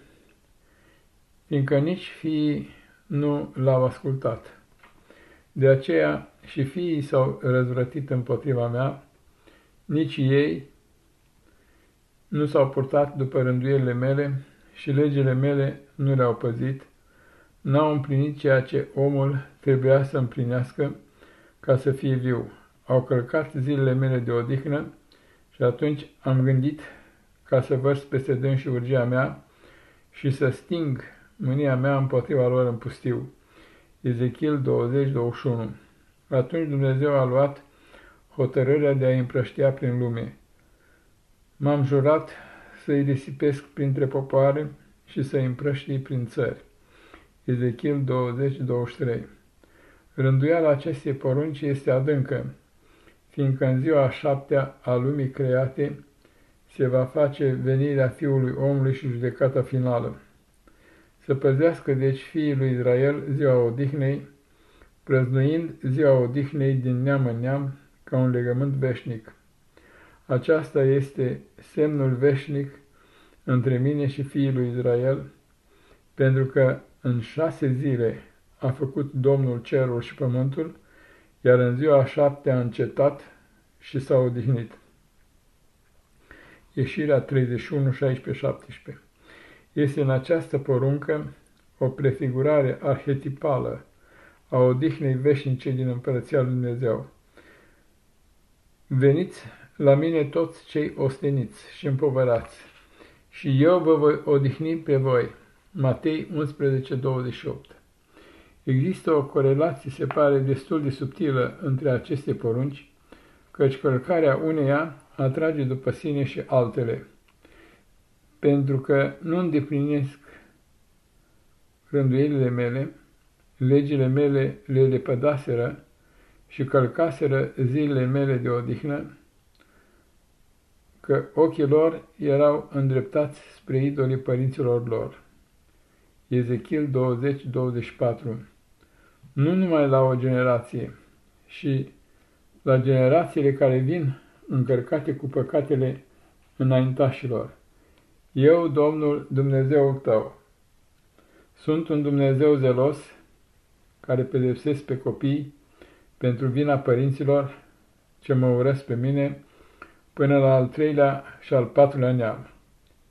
fiindcă nici fiii nu l-au ascultat. De aceea și fiii s-au răzvrătit împotriva mea, nici ei nu s-au purtat după rânduielile mele și legile mele nu le-au păzit, n-au împlinit ceea ce omul trebuia să împlinească ca să fie viu. Au călcat zilele mele de odihnă și atunci am gândit ca să vărs peste dâns și urgia mea și să sting mânia mea împotriva lor în pustiu. Ezechiel 20-21 Atunci Dumnezeu a luat hotărârea de a împrăștia prin lume. M-am jurat să-i disipesc printre popoare și să-i împrăștii prin țări. Ezechiel 20-23 Rânduiala acestei porunci este adâncă, fiindcă în ziua a șaptea a lumii create se va face venirea Fiului omului și judecata finală. Să păzească deci fiii lui Israel ziua odihnei, prăznuind ziua odihnei din neam în neam ca un legământ veșnic. Aceasta este semnul veșnic între mine și fiii lui Israel, pentru că în șase zile a făcut Domnul cerul și pământul, iar în ziua a șapte a încetat și s-a odihnit. Ieșirea 31, 16, 17 Este în această poruncă o prefigurare arhetipală a odihnei veșnice din Împărăția Lui Dumnezeu. Veniți la mine toți cei osteniți și împovărați, și eu vă voi odihni pe voi. Matei 11, 28 Există o corelație, se pare, destul de subtilă între aceste porunci, căci călcarea uneia atrage după sine și altele, pentru că nu îndeplinesc rânduielile mele, legile mele le lepădaseră și călcaseră zilele mele de odihnă, că ochii lor erau îndreptați spre idolii părinților lor. Ezechiel 20-24 Nu numai la o generație, și la generațiile care vin încărcate cu păcatele înaintașilor. Eu, Domnul Dumnezeul tău, sunt un Dumnezeu zelos care pedepsesc pe copii pentru vina părinților ce mă urăsc pe mine până la al treilea și al patrulea neam.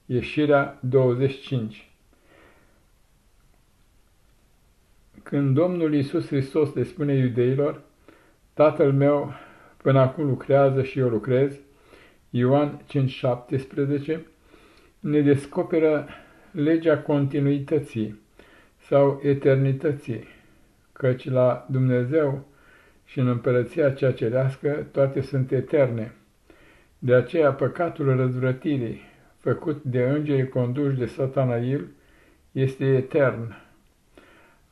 Ieșirea 25 Când Domnul Iisus Hristos le spune iudeilor, Tatăl meu până acum lucrează și eu lucrez, Ioan 5,17, ne descoperă legea continuității sau eternității, căci la Dumnezeu și în împărăția cea cerească toate sunt eterne. De aceea păcatul răzvrătirii, făcut de îngerii conduși de Satanail, este etern.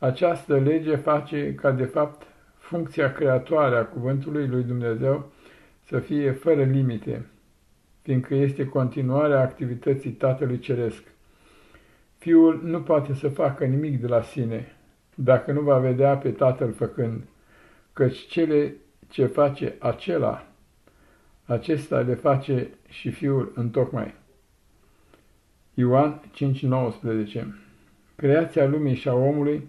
Această lege face ca de fapt funcția creatoare a cuvântului lui Dumnezeu să fie fără limite, fiindcă este continuarea activității Tatălui Ceresc. Fiul nu poate să facă nimic de la sine, dacă nu va vedea pe Tatăl făcând, căci cele ce face acela, acesta le face și Fiul întocmai. Ioan 5,19 Creația lumii și a omului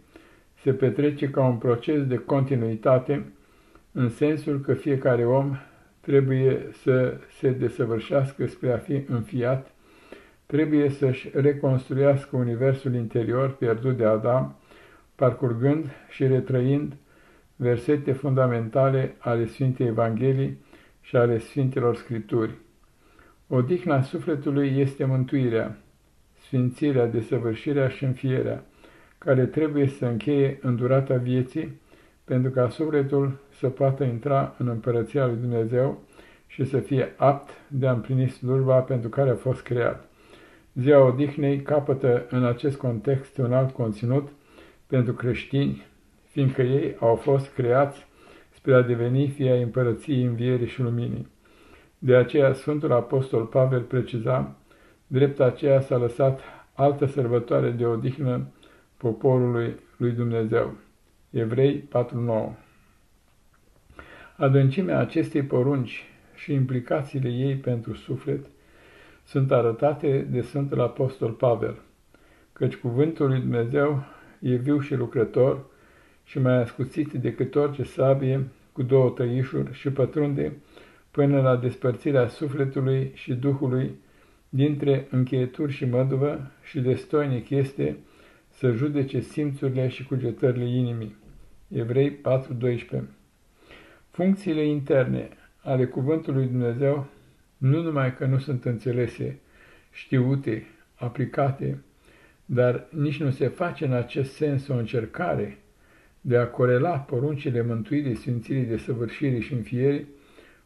se petrece ca un proces de continuitate, în sensul că fiecare om trebuie să se desăvârșească spre a fi înfiat, trebuie să-și reconstruiască universul interior pierdut de Adam, parcurgând și retrăind versete fundamentale ale Sfintei Evangheliei și ale Sfintelor Scripturi. Odihna sufletului este mântuirea, sfințirea, desăvârșirea și înfierea, care trebuie să încheie în durata vieții, pentru ca sufletul să poată intra în împărăția lui Dumnezeu și să fie apt de a împlini slujba pentru care a fost creat. Ziua odihnei capătă în acest context un alt conținut pentru creștini, fiindcă ei au fost creați spre a deveni fie ai împărăției învierii și luminii. De aceea Sfântul Apostol Pavel preciza, drept aceea s-a lăsat altă sărbătoare de odihnă poporului lui Dumnezeu. Evrei 4.9 Adâncimea acestei porunci și implicațiile ei pentru suflet sunt arătate de Sfântul Apostol Pavel, căci cuvântul lui Dumnezeu e viu și lucrător și mai ascuțit decât orice sabie cu două tăișuri și pătrunde până la despărțirea sufletului și duhului dintre încheieturi și măduvă și destoinic este să judece simțurile și cugetările inimii. Evrei 4.12 Funcțiile interne ale cuvântului Dumnezeu nu numai că nu sunt înțelese, știute, aplicate, dar nici nu se face în acest sens o încercare de a corela poruncile mântuirii, sfințirii, desăvârșirii și înfierii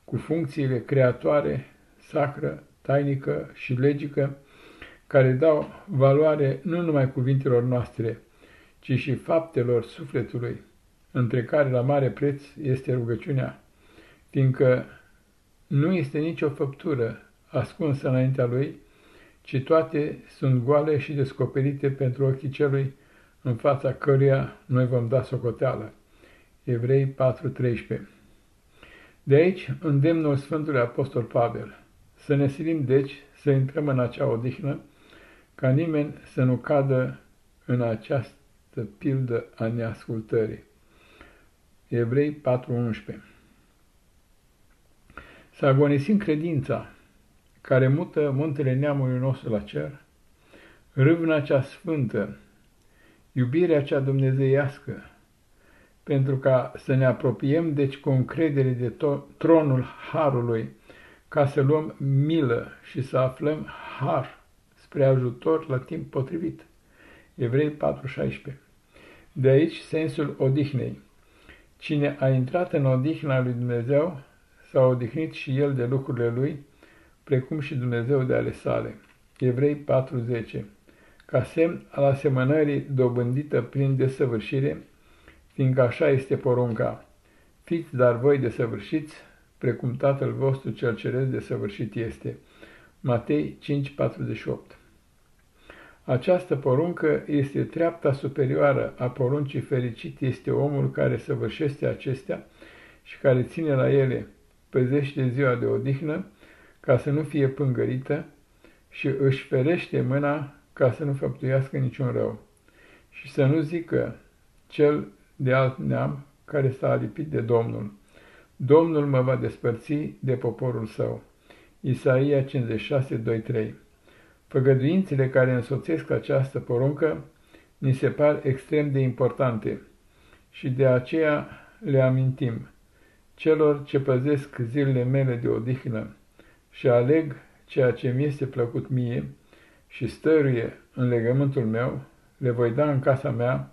cu funcțiile creatoare, sacră, tainică și legică, care dau valoare nu numai cuvintelor noastre, ci și faptelor sufletului, între care la mare preț este rugăciunea, fiindcă nu este nicio făptură ascunsă înaintea lui, ci toate sunt goale și descoperite pentru ochii celui în fața căruia noi vom da socoteală. Evrei 4.13 De aici îndemnul Sfântului Apostol Pavel să ne silim deci să intrăm în acea odihnă, ca nimeni să nu cadă în această pildă a neascultării. Evrei 4.11 Să agonisim credința care mută muntele neamului nostru la cer, râvna cea sfântă, iubirea cea dumnezeiască, pentru ca să ne apropiem deci cu încredere de tronul Harului, ca să luăm milă și să aflăm har spre ajutor la timp potrivit. Evrei 4.16 De aici sensul odihnei. Cine a intrat în odihna lui Dumnezeu, s-a odihnit și el de lucrurile lui, precum și Dumnezeu de ale sale. Evrei 4.10 Ca semn al asemănării dobândită prin desăvârșire, fiindcă așa este porunca. Fiți dar voi desăvârșiți, precum Tatăl vostru cel ceresc desăvârșit este. Matei 5.48 această poruncă este treapta superioară a poruncii fericit este omul care săvârșește acestea și care ține la ele, păzește ziua de odihnă ca să nu fie pângărită și își ferește mâna ca să nu făptuiască niciun rău. Și să nu zică cel de alt neam care s-a alipit de Domnul. Domnul mă va despărți de poporul său. Isaia 56, 2, 3 Făgăduințele care însoțesc această poruncă ni se par extrem de importante și de aceea le amintim celor ce păzesc zilele mele de odihnă și aleg ceea ce mi este plăcut mie și stăruie în legământul meu, le voi da în casa mea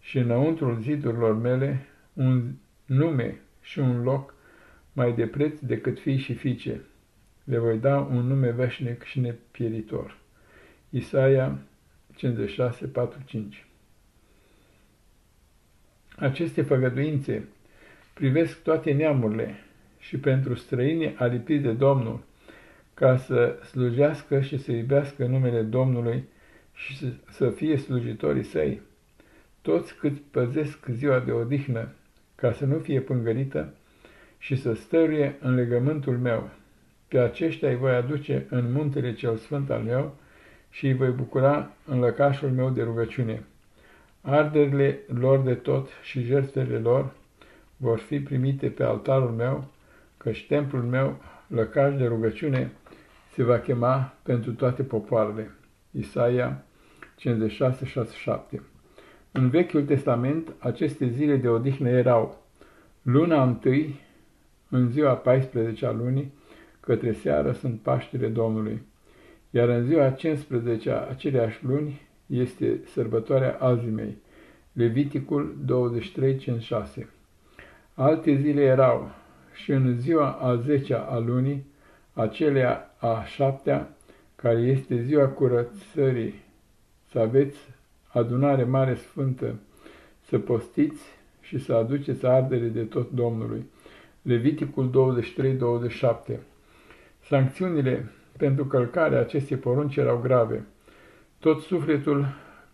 și înăuntrul zidurilor mele un nume și un loc mai de preț decât fii și fiice le voi da un nume veșnic și nepieritor. Isaia 56, 5 Aceste făgăduințe privesc toate neamurile și pentru străini alipiți de Domnul, ca să slujească și să iubească numele Domnului și să fie slujitorii săi. Toți cât păzesc ziua de odihnă, ca să nu fie pângărită și să stăruie în legământul meu pe aceștia îi voi aduce în muntele cel sfânt al meu și îi voi bucura în lăcașul meu de rugăciune. Arderile lor de tot și jertfele lor vor fi primite pe altarul meu, căci templul meu, lăcaș de rugăciune, se va chema pentru toate popoarele. Isaia 56:67 În Vechiul Testament, aceste zile de odihnă erau luna întâi, în ziua 14 a lunii, către seară sunt Paștile Domnului, iar în ziua 15 a aceleași luni este sărbătoarea Alzimei, Leviticul 23.56. Alte zile erau și în ziua a 10 a lunii, acelea a șaptea, care este ziua curățării, să aveți adunare mare sfântă, să postiți și să aduceți ardere de tot Domnului. Leviticul 23-27 Sancțiunile pentru călcarea acestei porunci erau grave. Tot sufletul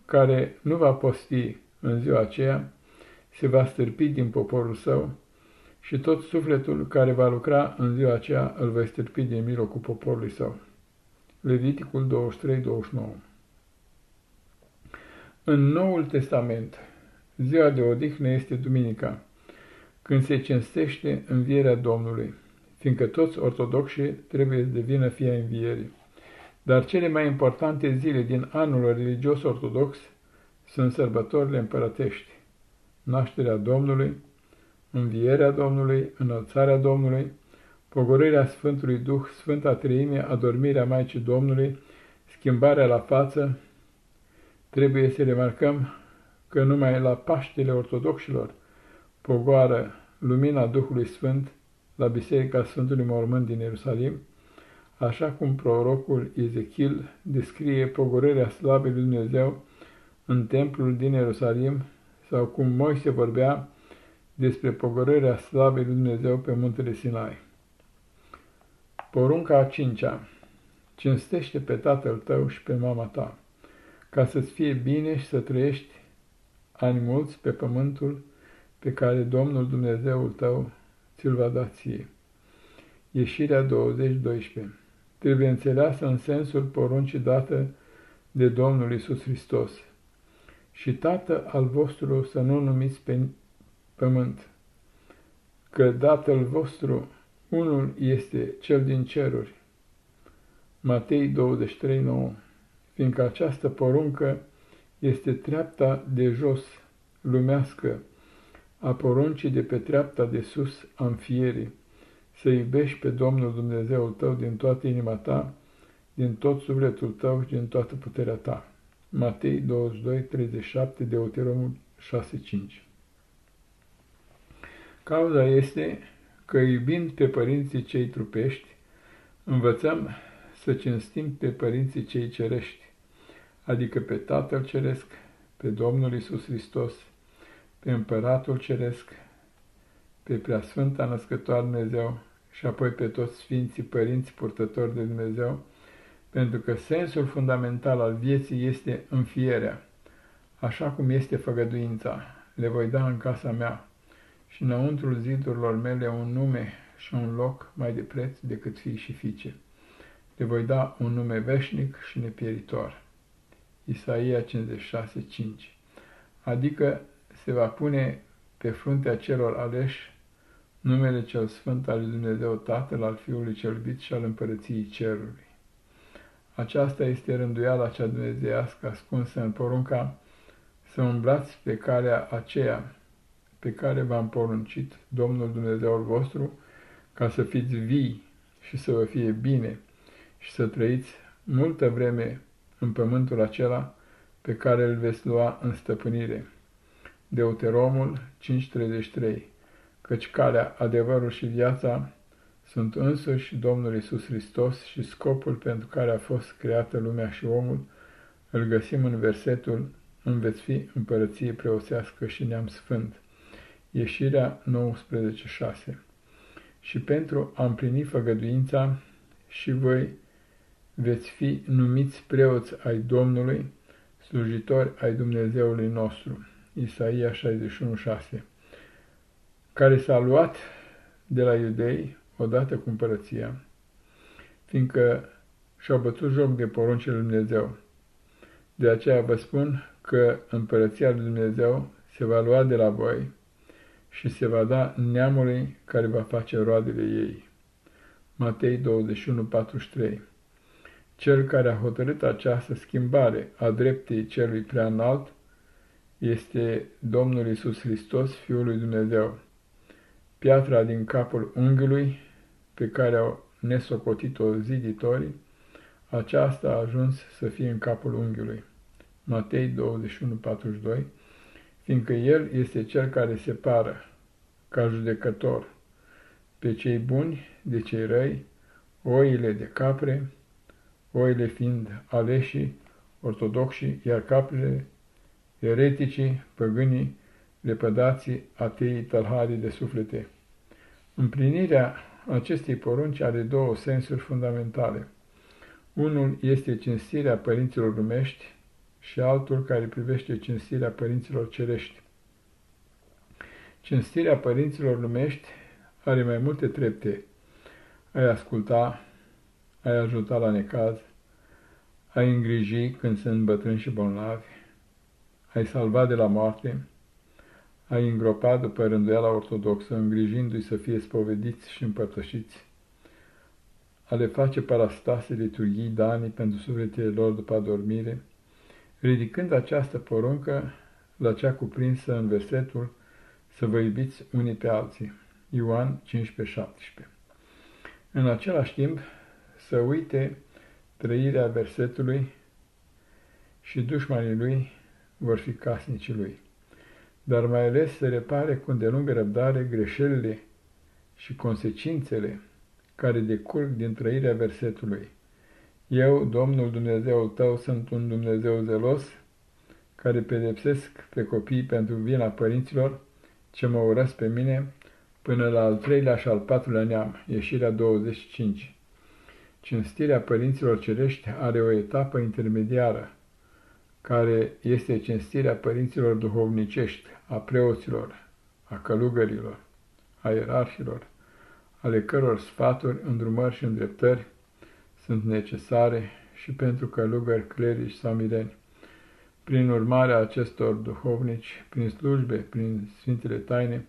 care nu va posti în ziua aceea se va stârpi din poporul său și tot sufletul care va lucra în ziua aceea îl va stârpi din mijlocul poporului său. Leviticul 23-29 În Noul Testament, ziua de odihnă este duminica, când se cinstește învierea Domnului, fiindcă toți ortodoxii trebuie să devină fie învierii. Dar cele mai importante zile din anul religios ortodox sunt sărbătorile împărătești, nașterea Domnului, învierea Domnului, înălțarea Domnului, pogorârea Sfântului Duh, Sfânta Treime, adormirea Maicii Domnului, schimbarea la față, trebuie să remarcăm că numai la Paștele Ortodoxilor pogoară lumina Duhului Sfânt la Biserica Sfântului Mormânt din Ierusalim, așa cum prorocul Ezechiel descrie pogorârea slavei lui Dumnezeu în templul din Ierusalim, sau cum Moise vorbea despre pogorârea slavei lui Dumnezeu pe muntele Sinai. Porunca a cincea. Cinstește pe tatăl tău și pe mama ta, ca să-ți fie bine și să trăiești ani mulți pe pământul pe care Domnul Dumnezeul tău ți-l va da ție. Ieșirea 20-12 Trebuie înțeleasă în sensul poruncii dată de Domnul Isus Hristos. Și Tată al vostru să nu numiți pe pământ, că Tatăl vostru unul este cel din ceruri. Matei 23:9 Fiindcă această poruncă este treapta de jos, lumească, a poruncii de pe treapta de sus a înfierii, să iubești pe Domnul Dumnezeul tău din toată inima ta, din tot sufletul tău și din toată puterea ta. Matei 22, 37, Deuteromul 6, 5 Cauza este că iubind pe părinții cei trupești, învățăm să cinstim pe părinții cei cerești, adică pe Tatăl Ceresc, pe Domnul Isus Hristos, pe Împăratul Ceresc, pe Preasfânta Născătoare Dumnezeu și apoi pe toți Sfinții Părinți purtători de Dumnezeu, pentru că sensul fundamental al vieții este înfierea, așa cum este făgăduința. Le voi da în casa mea și înăuntrul zidurilor mele un nume și un loc mai de preț decât fii și fiice. Le voi da un nume veșnic și nepieritor. Isaia 56:5 Adică se va pune pe fruntea celor aleși numele cel sfânt al lui Dumnezeu Tatăl, al Fiului cel iubit și al Împărăției Cerului. Aceasta este rânduiala cea dumnezeiască ascunsă în porunca să umblați pe calea aceea pe care v-am poruncit Domnul Dumnezeul vostru, ca să fiți vii și să vă fie bine și să trăiți multă vreme în pământul acela pe care îl veți lua în stăpânire. Deuteromul 5.33 Căci calea, adevărul și viața sunt însuși Domnul Isus Hristos și scopul pentru care a fost creată lumea și omul, îl găsim în versetul în veți fi împărăție preosească și neam sfânt. Ieșirea 19.6 Și pentru a împlini făgăduința și voi veți fi numiți preoți ai Domnului, slujitori ai Dumnezeului nostru. Isaia 61.6 Care s-a luat de la iudei odată cu împărăția, fiindcă și-au bătut joc de poruncile lui Dumnezeu. De aceea vă spun că împărăția lui Dumnezeu se va lua de la voi și se va da neamului care va face roadele ei. Matei 21:43 Cel care a hotărât această schimbare a dreptei celui prea înalt este Domnul Isus Hristos, Fiul lui Dumnezeu. Piatra din capul unghiului, pe care au nesocotit-o ziditorii, aceasta a ajuns să fie în capul unghiului. Matei 21:42 fiindcă El este Cel care separă, ca judecător, pe cei buni de cei răi, oile de capre, oile fiind aleșii, ortodoxii, iar caprele, ereticii, păgânii, lepădații, ateii, tălharii de suflete. Împlinirea acestei porunci are două sensuri fundamentale. Unul este cinstirea părinților lumești și altul care privește cinstirea părinților cerești. Cinstirea părinților lumești are mai multe trepte. Ai asculta, ai ajuta la necaz, ai îngriji când sunt bătrâni și bolnavi, ai salva de la moarte, ai îngropat după rânduiala ortodoxă, îngrijindu-i să fie spovediți și împărtășiți, a le face parastase, liturghii, danii pentru sufletele lor după adormire, ridicând această poruncă la cea cuprinsă în versetul să vă iubiți unii pe alții. Ioan 15-17 În același timp, să uite trăirea versetului și dușmanii lui vor fi casnicii lui, dar mai ales să repare cu îndelungă răbdare greșelile și consecințele care decurg din trăirea versetului. Eu, Domnul Dumnezeul tău, sunt un Dumnezeu zelos, care pedepsesc pe copii pentru vina părinților, ce mă urăsc pe mine, până la al treilea și al patrulea neam, ieșirea 25. Cinstirea părinților cerești are o etapă intermediară, care este cinstirea părinților duhovnicești, a preoților, a călugărilor, a ierarhilor, ale căror sfaturi, îndrumări și îndreptări sunt necesare și pentru călugări, clerici sau mireni. Prin urmarea acestor duhovnici, prin slujbe, prin sfintele taine,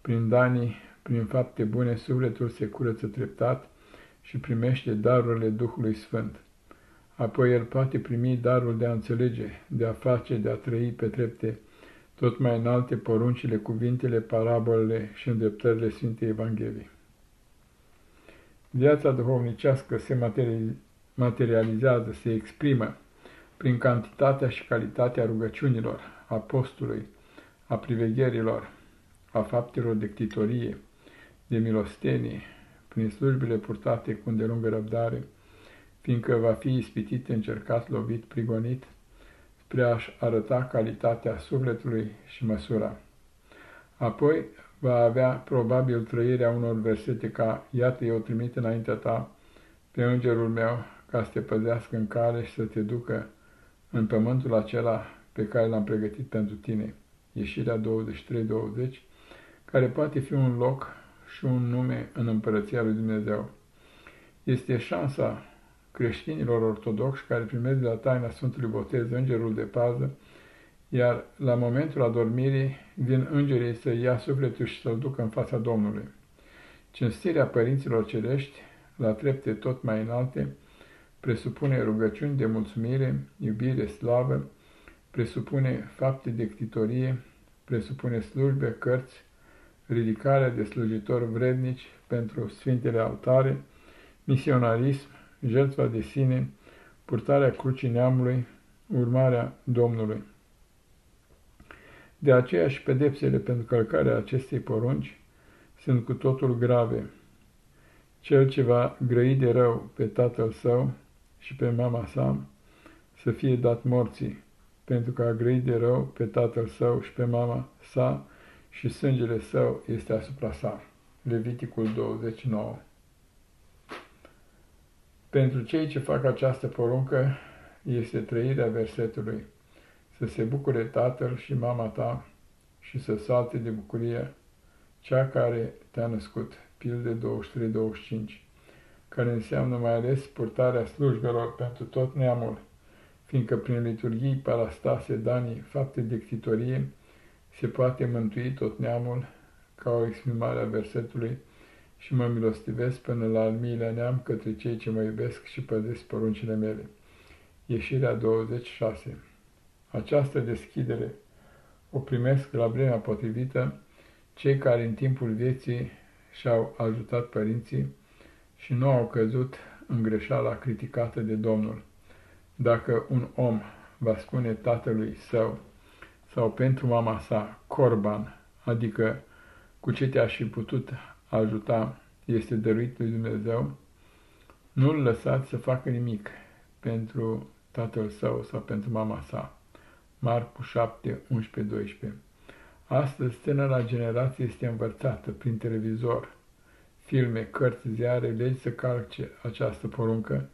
prin danii, prin fapte bune, sufletul se curăță treptat și primește darurile Duhului Sfânt. Apoi el poate primi darul de a înțelege, de a face, de a trăi pe trepte, tot mai înalte poruncile, cuvintele, parabolele și îndreptările Sfintei Evangheliei. Viața duhovnicească se materializează, se exprimă prin cantitatea și calitatea rugăciunilor, apostului, a privegherilor, a faptelor de ctitorie, de milostenie, prin slujbile purtate cu îndelungă răbdare, fiindcă va fi ispitit, încercat, lovit, prigonit, spre a-și arăta calitatea sufletului și măsura. Apoi va avea probabil trăirea unor versete ca, iată eu trimit înaintea ta pe îngerul meu ca să te păzească în cale și să te ducă în pământul acela pe care l-am pregătit pentru tine. Ieșirea 23-20, care poate fi un loc și un nume în împărăția lui Dumnezeu. Este șansa creștinilor ortodoxi care primesc de la taina Sfântului Botez îngerul de pază, iar la momentul adormirii vin îngerii să ia sufletul și să-l ducă în fața Domnului. Cinstirea părinților cerești, la trepte tot mai înalte, presupune rugăciuni de mulțumire, iubire, slavă, presupune fapte de ctitorie, presupune slujbe, cărți, ridicarea de slujitori vrednici pentru sfintele altare, misionarism, jertfa de sine, purtarea crucii neamului, urmarea Domnului. De aceea și pedepsele pentru călcarea acestei porunci sunt cu totul grave. Cel ce va grăi de rău pe tatăl său și pe mama sa să fie dat morții, pentru că a grăit de rău pe tatăl său și pe mama sa și sângele său este asupra sa. Leviticul 29 Pentru cei ce fac această poruncă este trăirea versetului. Să se bucure tatăl și mama ta și să salte de bucurie cea care te-a născut, pilde 23-25, care înseamnă mai ales purtarea slujbelor pentru tot neamul, fiindcă prin liturghii, parastase, danii, fapte de ctitorie, se poate mântui tot neamul ca o exprimare a versetului și mă milostivesc până la al miilea neam către cei ce mă iubesc și păzesc poruncile mele. Ieșirea 26 această deschidere o primesc la vremea potrivită cei care în timpul vieții și-au ajutat părinții și nu au căzut în greșeala criticată de Domnul. Dacă un om va spune tatălui său sau pentru mama sa, corban, adică cu ce te-aș fi putut ajuta, este dăruit lui Dumnezeu, nu-l lăsați să facă nimic pentru tatăl său sau pentru mama sa. Marcu 7, 11-12 Astăzi, tânăra generație este învățată prin televizor, filme, cărți, ziare, legi să calce această poruncă,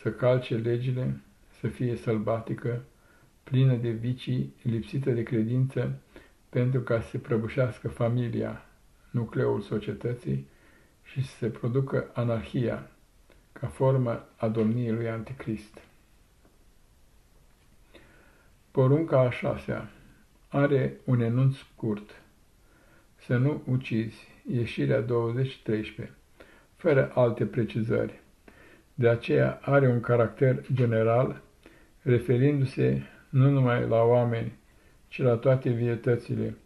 să calce legile, să fie sălbatică, plină de vicii, lipsită de credință, pentru ca să se prăbușească familia, nucleul societății, și să se producă anarhia ca formă a domniei lui Anticrist. Porunca a șasea are un enunț scurt. Să nu ucizi, ieșirea 20-13, fără alte precizări. De aceea are un caracter general, referindu-se nu numai la oameni, ci la toate vietățile.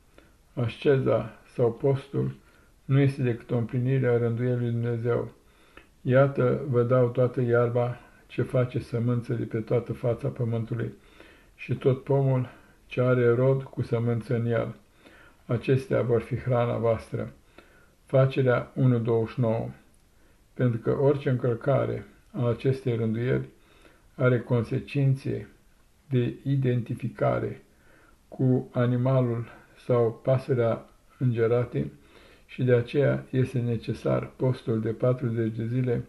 Asceza sau postul nu este decât o împlinire a rânduielii lui Dumnezeu. Iată, vă dau toată iarba ce face sămânță de pe toată fața pământului și tot pomul ce are rod cu sămânță în el. Acestea vor fi hrana voastră. Facerea 1.29 Pentru că orice încălcare a acestei rânduieli are consecințe de identificare cu animalul sau pasărea îngerate și de aceea este necesar postul de 40 de zile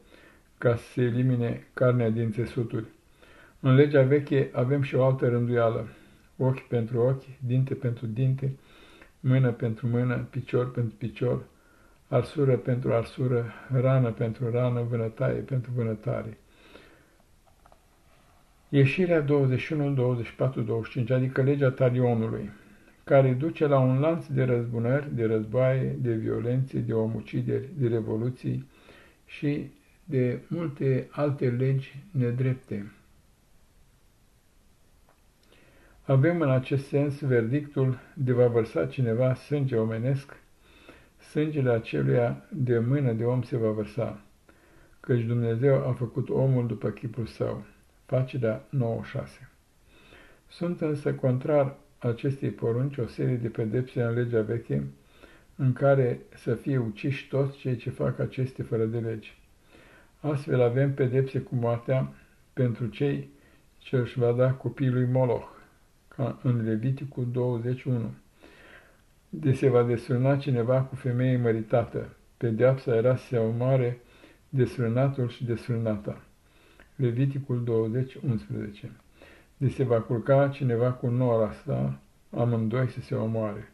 ca să se elimine carnea din țesuturi. În legea veche avem și o altă rânduială, ochi pentru ochi, dinte pentru dinte, mână pentru mână, picior pentru picior, arsură pentru arsură, rană pentru rană, vânătaie pentru vânătare. Ieșirea 21, 24, 25, adică legea talionului, care duce la un lanț de răzbunări, de războaie, de violențe, de omucideri, de revoluții și de multe alte legi nedrepte. Avem în acest sens verdictul de va vărsa cineva sânge omenesc, sângele aceluia de mână de om se va vărsa, căci Dumnezeu a făcut omul după chipul său. Facerea 96 Sunt însă contrar acestei porunci o serie de pedepse în legea veche, în care să fie uciși toți cei ce fac aceste fără de legi. Astfel avem pedepse cu moartea pentru cei ce își va da copilului Moloch, ca în Leviticul 21. De se va desfrâna cineva cu femeie măritată, pedeapsa era să se omoare desfrânatul și desfrânata. Leviticul 20, 11 de se va culca cineva cu nora sa, amândoi să se omoare.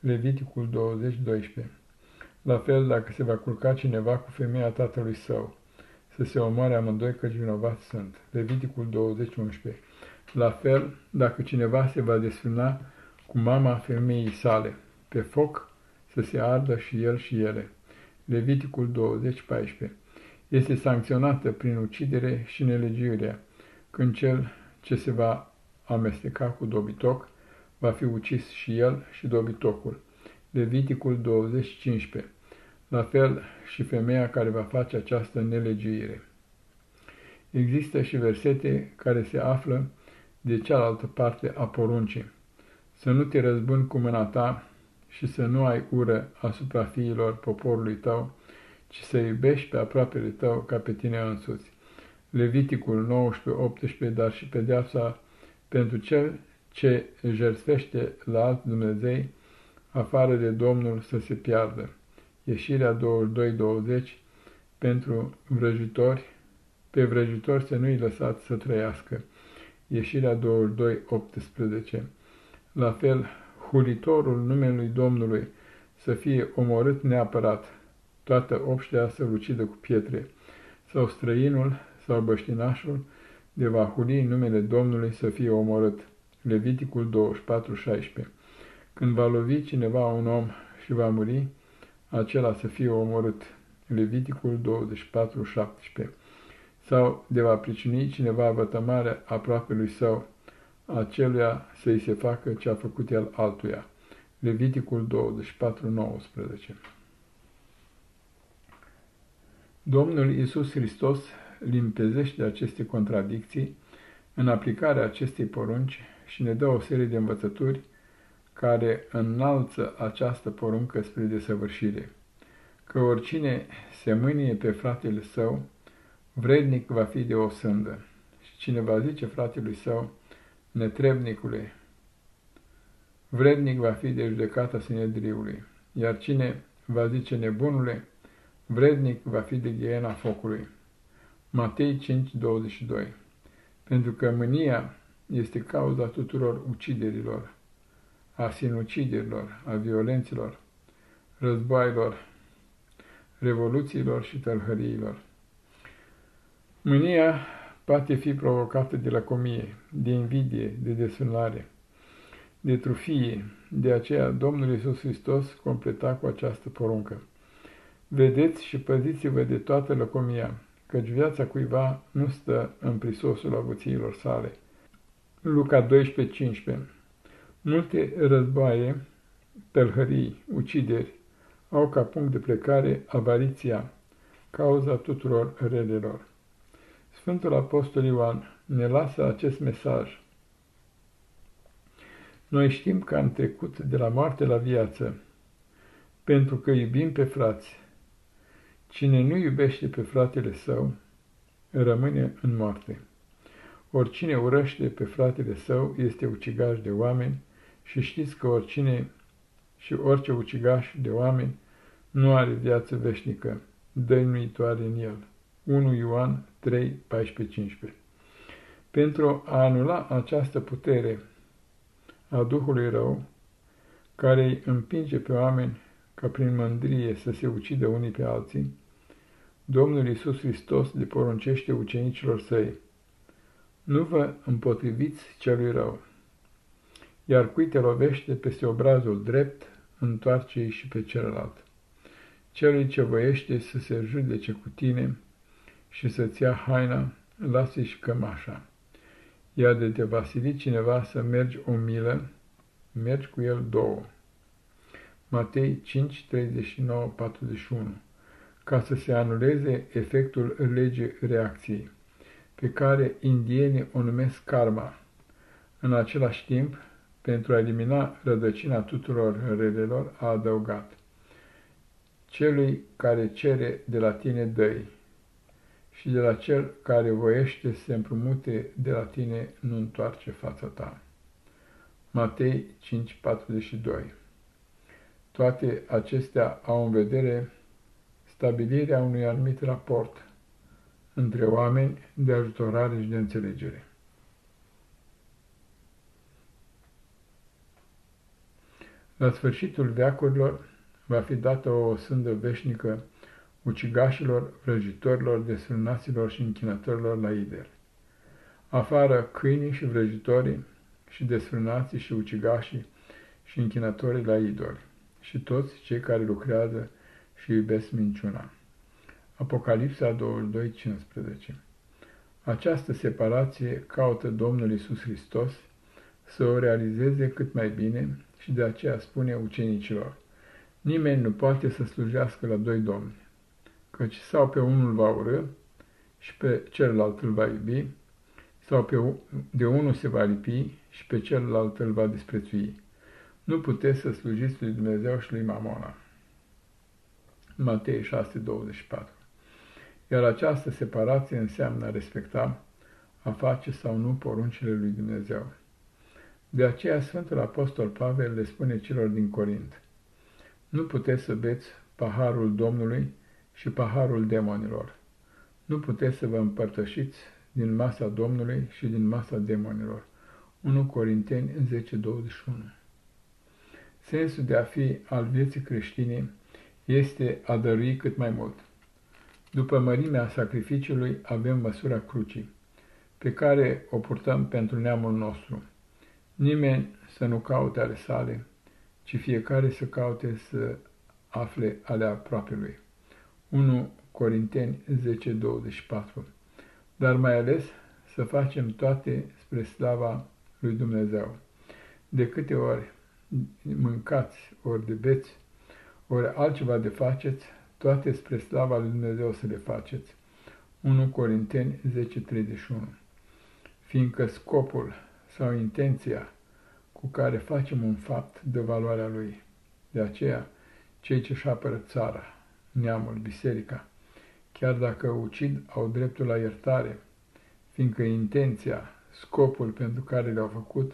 Leviticul 20:12. La fel, dacă se va culca cineva cu femeia tatălui său, să se omoare amândoi căci vinovați sunt. Leviticul 20:11. La fel, dacă cineva se va desfâna cu mama femeii sale, pe foc să se ardă și el și ele. Leviticul 20:14. Este sancționată prin ucidere și nelegiuirea, când cel ce se va amesteca cu dobitoc, va fi ucis și el și dobitocul. Leviticul 20:15. La fel și femeia care va face această nelegiuire. Există și versete care se află de cealaltă parte a poruncii. Să nu te răzbuni cu mâna ta și să nu ai ură asupra fiilor poporului tău, ci să iubești pe aproapele tău ca pe tine însuți. Leviticul 19-18, dar și pedeapsa pentru cel ce jertfește la alt Dumnezei, afară de Domnul să se piardă. Ieșirea 22-20, pentru vrăjitori, pe vrăjitori să nu-i lăsați să trăiască. Ieșirea 22-18. La fel, hulitorul numelui Domnului să fie omorât neapărat, toată obștea să-l ucidă cu pietre, sau străinul sau băștinașul de va huli numele Domnului să fie omorât. Leviticul 24:16. Când va lovi cineva un om și va muri, acela să fie omorât. Leviticul 24:17. Sau de va pricini cineva vătămarea aproape lui său, aceluia să-i se facă ce a făcut el altuia. Leviticul 24:19. Domnul Iisus Hristos limpezește aceste contradicții în aplicarea acestei porunci și ne dă o serie de învățături care înalță această poruncă spre desăvârșire, că oricine se mânie pe fratele său, vrednic va fi de o sândă, și cine va zice fratelui său, netrebnicule, vrednic va fi de judecata Sinedriului, iar cine va zice nebunule, vrednic va fi de ghiena focului. Matei 5:22 Pentru că mânia este cauza tuturor uciderilor, a sinuciderilor, a violenților, războailor, revoluțiilor și tălhăriilor. Mânia poate fi provocată de lăcomie, de invidie, de desfânare, de trufie, de aceea Domnul Iisus Hristos completa cu această poruncă. Vedeți și păziți-vă de toată lăcomia, căci viața cuiva nu stă în prisosul avuțiilor sale. Luca 12:15 Multe războaie, tălhării, ucideri, au ca punct de plecare avariția, cauza tuturor relelor. Sfântul Apostol Ioan ne lasă acest mesaj. Noi știm că am trecut de la moarte la viață, pentru că iubim pe frați. Cine nu iubește pe fratele său, rămâne în moarte. Oricine urăște pe fratele său este ucigaș de oameni și știți că oricine și orice ucigaș de oameni nu are viață veșnică, dăinuitoare în el. 1 Ioan 3, 14-15 Pentru a anula această putere a Duhului rău, care îi împinge pe oameni ca prin mândrie să se ucidă unii pe alții, Domnul Iisus Hristos le poruncește ucenicilor săi, nu vă împotriviți celui rău, iar cui te lovește peste obrazul drept, întoarce-i și pe celălalt. Celui ce voiește să se judece cu tine și să-ți ia haina, lasă și cămașa. Iar de te va sili cineva să mergi o milă, mergi cu el două. Matei 5, 39, 41 ca să se anuleze efectul legii reacției, pe care indienii o numesc karma. În același timp, pentru a elimina rădăcina tuturor relelor, a adăugat, Celui care cere de la tine dăi și de la cel care voiește să se împrumute de la tine nu întoarce fața ta. Matei 5:42 Toate acestea au în vedere stabilirea unui anumit raport între oameni de ajutorare și de înțelegere. La sfârșitul veacurilor va fi dată o sândă veșnică ucigașilor, vrăjitorilor, desfrânaților și închinătorilor la idel. Afară câinii și vrăjitorii și desfrânații și ucigașii și închinătorii la idoli și toți cei care lucrează și iubesc minciuna. Apocalipsa 22:15 Această separație caută Domnul Isus Hristos să o realizeze cât mai bine și de aceea spune ucenicilor, nimeni nu poate să slujească la doi domni, căci sau pe unul va urâ și pe celălalt îl va iubi, sau pe, de unul se va lipi și pe celălalt îl va disprețui. Nu puteți să slujiți lui Dumnezeu și lui Mamona. Matei 6:24 Iar această separație înseamnă a respecta, a face sau nu poruncile lui Dumnezeu. De aceea Sfântul Apostol Pavel le spune celor din Corint, Nu puteți să beți paharul Domnului și paharul demonilor. Nu puteți să vă împărtășiți din masa Domnului și din masa demonilor. 1 Corinteni 10:21 Sensul de a fi al vieții creștine este a dărui cât mai mult. După mărimea sacrificiului avem măsura crucii, pe care o purtăm pentru neamul nostru. Nimeni să nu caute ale sale, ci fiecare să caute să afle ale aproapelui. 1 Corinteni 10:24 Dar mai ales să facem toate spre slava lui Dumnezeu. De câte ori mâncați, ori de beți, ori altceva de faceți, toate spre slava lui Dumnezeu să le faceți. 1 Corinteni 10.31 Fiindcă scopul sau intenția cu care facem un fapt de valoarea lui. De aceea, cei ce-și apără țara, neamul, biserica, chiar dacă ucid, au dreptul la iertare, fiindcă intenția, scopul pentru care le-au făcut,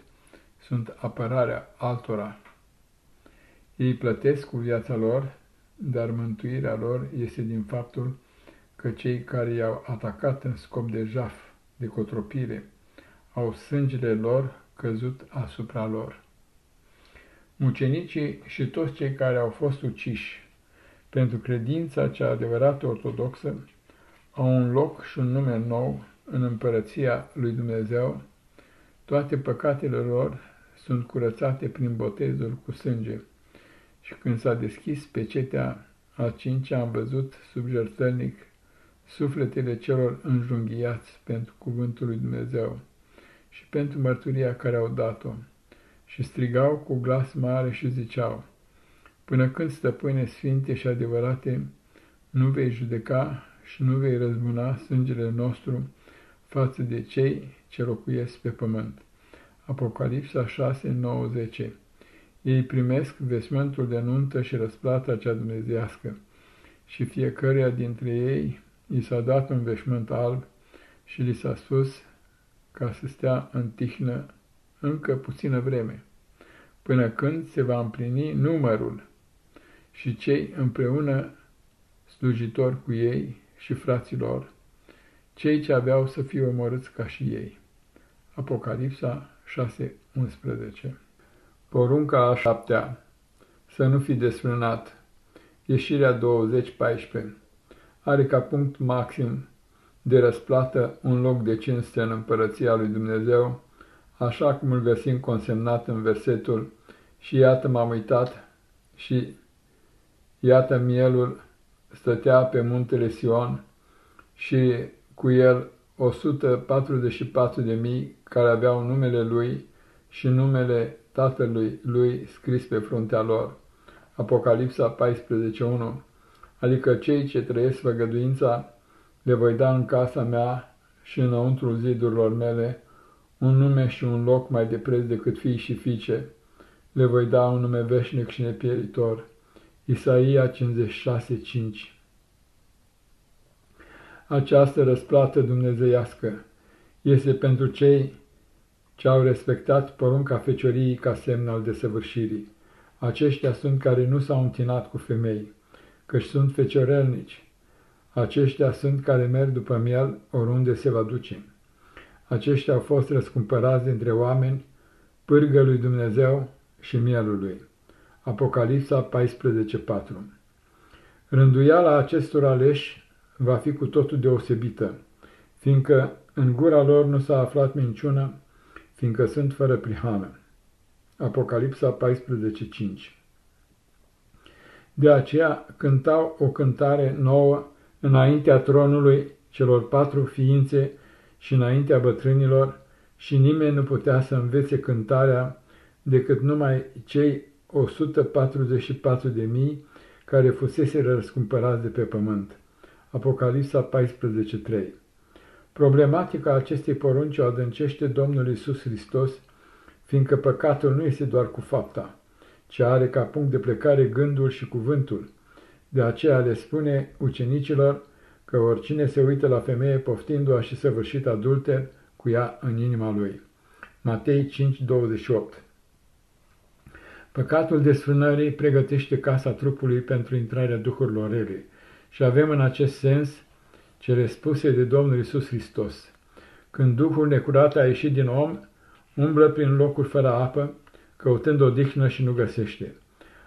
sunt apărarea altora ei plătesc cu viața lor dar mântuirea lor este din faptul că cei care i-au atacat în scop de jaf, de cotropire, au sângele lor căzut asupra lor. Mucenicii și toți cei care au fost uciși pentru credința cea adevărată ortodoxă au un loc și un nume nou în împărăția lui Dumnezeu, toate păcatele lor sunt curățate prin botezul cu sânge. Și când s-a deschis pecetea a cincea, am văzut sub jertălnic sufletele celor înjunghiați pentru cuvântul lui Dumnezeu și pentru mărturia care au dat-o. Și strigau cu glas mare și ziceau, Până când, stăpâne sfinte și adevărate, nu vei judeca și nu vei răzbuna sângele nostru față de cei ce locuiesc pe pământ. Apocalipsa 6, 9, 10 Ei primesc vesmântul de nuntă și răsplata cea dumnezească și fiecăruia dintre ei i s-a dat un veșmânt alb și li s-a spus ca să stea în tihnă încă puțină vreme, până când se va împlini numărul și cei împreună slujitori cu ei și fraților, cei ce aveau să fie omorâți ca și ei. Apocalipsa 6.11 Porunca a șaptea. Să nu fi desfrânat. Ieșirea 20.14 Are ca punct maxim de răsplată un loc de cinste în împărăția lui Dumnezeu, așa cum îl găsim consemnat în versetul Și iată m-am uitat și iată mielul stătea pe muntele Sion și cu el 144 de mii care aveau numele lui și numele tatălui lui scris pe fruntea lor. Apocalipsa 14.1 Adică cei ce trăiesc făgăduința le voi da în casa mea și înăuntru zidurilor mele un nume și un loc mai de preț decât fii și fiice. Le voi da un nume veșnic și nepieritor. Isaia 56.5 această răsplată dumnezeiască este pentru cei ce au respectat porunca fecioriei ca semn al desăvârșirii. Aceștia sunt care nu s-au întinat cu femei, căci sunt feciorelnici. Aceștia sunt care merg după miel oriunde se va duce. Aceștia au fost răscumpărați dintre oameni, pârgă lui Dumnezeu și mielul lui. Apocalipsa 14.4 Rânduiala acestor aleși va fi cu totul deosebită, fiindcă în gura lor nu s-a aflat minciună, fiindcă sunt fără prihană. Apocalipsa 14.5 De aceea cântau o cântare nouă înaintea tronului celor patru ființe și înaintea bătrânilor și nimeni nu putea să învețe cântarea decât numai cei 144 de mii care fusese răscumpărați de pe pământ. Apocalipsa 14.3 Problematica acestei porunci o adâncește Domnul Isus Hristos, fiindcă păcatul nu este doar cu fapta, ci are ca punct de plecare gândul și cuvântul. De aceea le spune ucenicilor că oricine se uită la femeie poftindu-a și săvârșit adulter cu ea în inima lui. Matei 5.28 Păcatul desfrânării pregătește casa trupului pentru intrarea duhurilor rele și avem în acest sens cele spuse de Domnul Isus Hristos. Când Duhul necurat a ieșit din om, umblă prin locuri fără apă, căutând o dihnă și nu găsește.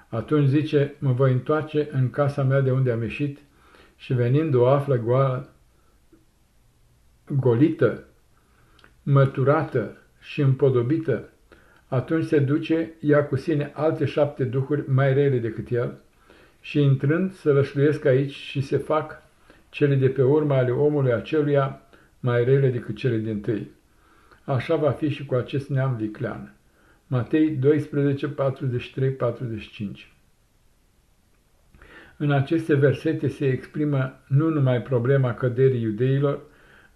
Atunci zice, mă voi întoarce în casa mea de unde am ieșit și venind o află goală, golită, măturată și împodobită, atunci se duce, ia cu sine alte șapte duhuri mai rele decât el, și intrând să lășluiesc aici și se fac cele de pe urma ale omului aceluia mai rele decât cele din tâi. Așa va fi și cu acest neam viclean. Matei 12, 43-45 În aceste versete se exprimă nu numai problema căderii iudeilor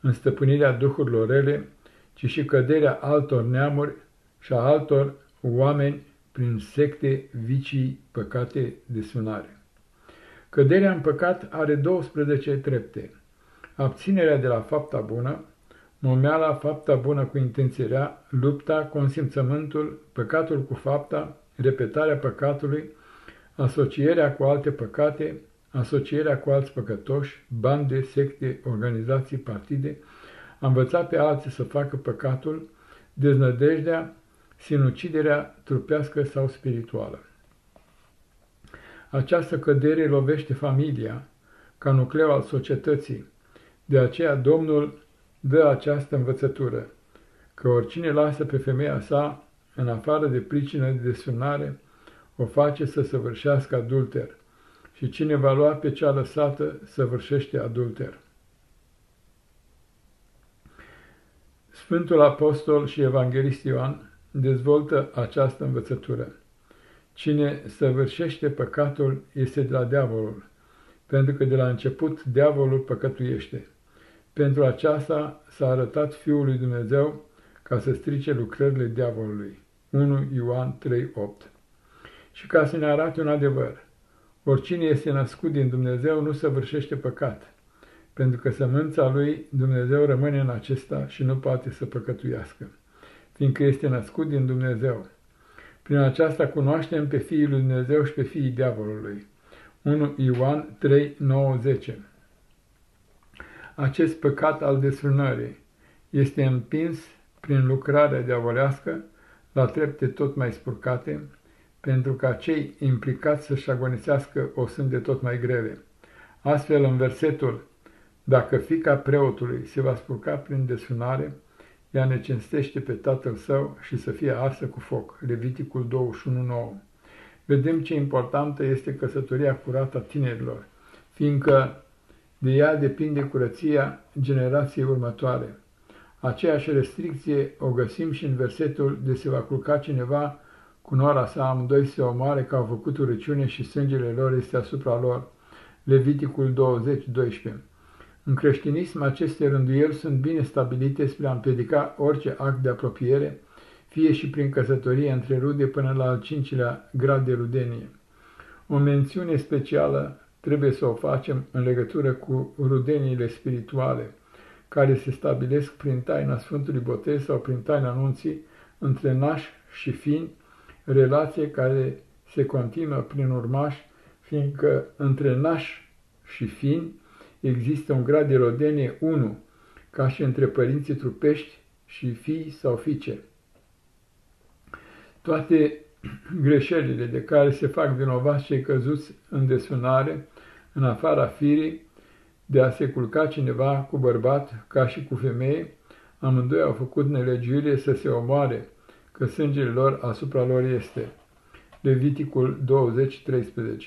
în stăpânirea duhurilor rele, ci și căderea altor neamuri și a altor oameni prin secte, vicii, păcate de sunare. Căderea în păcat are 12 trepte. Abținerea de la fapta bună, momeala, fapta bună cu intenția, lupta, consimțământul, păcatul cu fapta, repetarea păcatului, asocierea cu alte păcate, asocierea cu alți păcătoși, bande, secte, organizații, partide, a învățat pe alții să facă păcatul, deznădejdea, sinuciderea trupească sau spirituală. Această cădere lovește familia ca nucleu al societății, de aceea Domnul dă această învățătură, că oricine lasă pe femeia sa, în afară de pricină de desfânare, o face să săvârșească adulter și cine va lua pe cea lăsată săvârșește adulter. Sfântul Apostol și Evanghelist Ioan dezvoltă această învățătură. Cine săvârșește păcatul este de la diavolul, pentru că de la început diavolul păcătuiește. Pentru aceasta s-a arătat Fiul lui Dumnezeu ca să strice lucrările diavolului. 1 Ioan 3:8 Și ca să ne arate un adevăr, oricine este născut din Dumnezeu nu săvârșește păcat, pentru că sămânța lui Dumnezeu rămâne în acesta și nu poate să păcătuiască, fiindcă este născut din Dumnezeu. Prin aceasta cunoaștem pe Fiul lui Dumnezeu și pe Fiii diavolului. 1 Ioan 3, 9, 10 Acest păcat al desfrânării este împins prin lucrarea diavolească la trepte tot mai spurcate, pentru ca cei implicați să-și agonisească o sânde tot mai grele. Astfel, în versetul, dacă fica preotului se va spurca prin desfrânare, ea ne cinstește pe tatăl său și să fie arsă cu foc. Leviticul 21.9 Vedem ce importantă este căsătoria curată a tinerilor, fiindcă de ea depinde curăția generației următoare. Aceeași restricție o găsim și în versetul de se va culca cineva cu nora sa, amândoi se omoare că au făcut urăciune și sângele lor este asupra lor. Leviticul 20.12 În creștinism, aceste rânduieli sunt bine stabilite spre a împiedica orice act de apropiere, fie și prin căsătorie între rude până la al cincilea grad de rudenie. O mențiune specială trebuie să o facem în legătură cu rudeniile spirituale, care se stabilesc prin taina Sfântului Botez sau prin taina anunții între naș și fin, relație care se continuă prin urmaș, fiindcă între naș și fin există un grad de rodenie 1, ca și între părinții trupești și fii sau fiice. Toate greșelile de care se fac vinovați cei căzuți în desfânare, în afara firii, de a se culca cineva cu bărbat ca și cu femeie, amândoi au făcut nelegiuire să se omoare, că sângele lor asupra lor este. Leviticul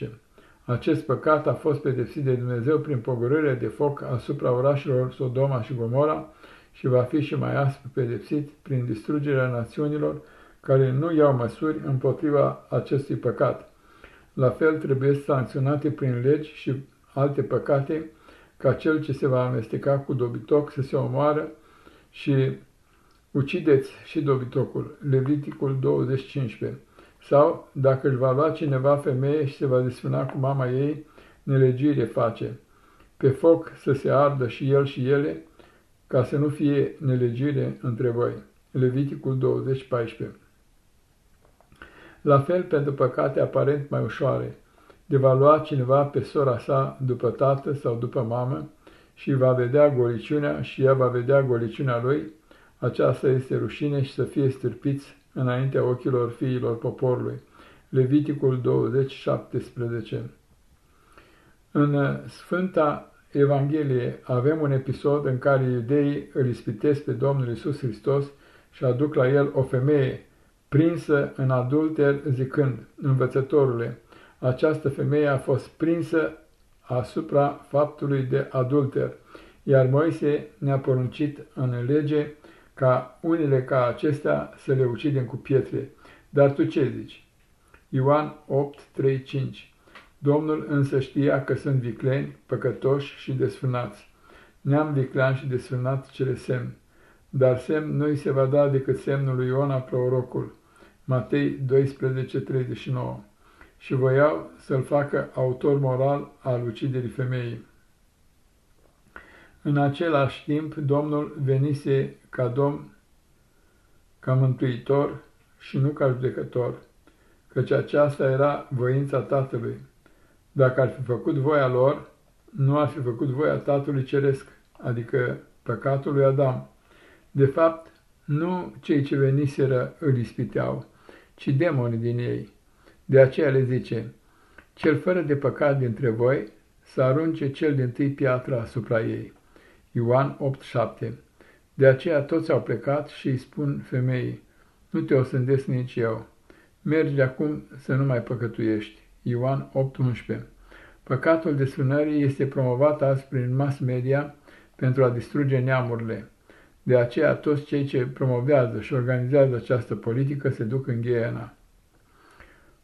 20.13 Acest păcat a fost pedepsit de Dumnezeu prin pogorârea de foc asupra orașelor Sodoma și Gomora și va fi și mai aspru pedepsit prin distrugerea națiunilor care nu iau măsuri împotriva acestui păcat. La fel trebuie sancționate prin legi și alte păcate ca cel ce se va amesteca cu dobitoc să se omoară și ucideți și dobitocul, Leviticul 20.15. Sau, dacă își va lua cineva femeie și se va desfâna cu mama ei, nelegire face. Pe foc să se ardă și el și ele, ca să nu fie nelegire între voi. Leviticul 20.14 La fel pentru păcate aparent mai ușoare, de va lua cineva pe sora sa după tată sau după mamă și va vedea goliciunea și ea va vedea goliciunea lui, aceasta este rușine și să fie stârpiți înaintea ochilor fiilor poporului. Leviticul 20:17 În Sfânta Evanghelie avem un episod în care iudeii îl ispitesc pe Domnul Isus Hristos și aduc la el o femeie prinsă în adulter zicând, învățătorule, această femeie a fost prinsă asupra faptului de adulter, iar Moise ne-a poruncit în lege ca unele ca acestea să le ucidem cu pietre. Dar tu ce zici? Ioan 8, 3, 5 Domnul însă știa că sunt vicleni, păcătoși și desfânați. Neam viclean și desfânat cele semn, dar semn nu îi se va da decât semnul lui Iona prorocul. Matei 12, 39 și voiau să-l facă autor moral al uciderii femeii. În același timp, Domnul venise ca Domn, ca mântuitor și nu ca judecător, căci aceasta era voința Tatălui. Dacă ar fi făcut voia lor, nu ar fi făcut voia Tatălui Ceresc, adică păcatul lui Adam. De fapt, nu cei ce veniseră îl ispiteau, ci demonii din ei. De aceea le zice, cel fără de păcat dintre voi să arunce cel din tâi piatra asupra ei. Ioan 8:7 De aceea toți au plecat și îi spun femeii, nu te osândesc nici eu. Mergi acum să nu mai păcătuiești. Ioan 8:11 Păcatul desfrânării este promovat azi prin mass media pentru a distruge neamurile. De aceea toți cei ce promovează și organizează această politică se duc în ghiena.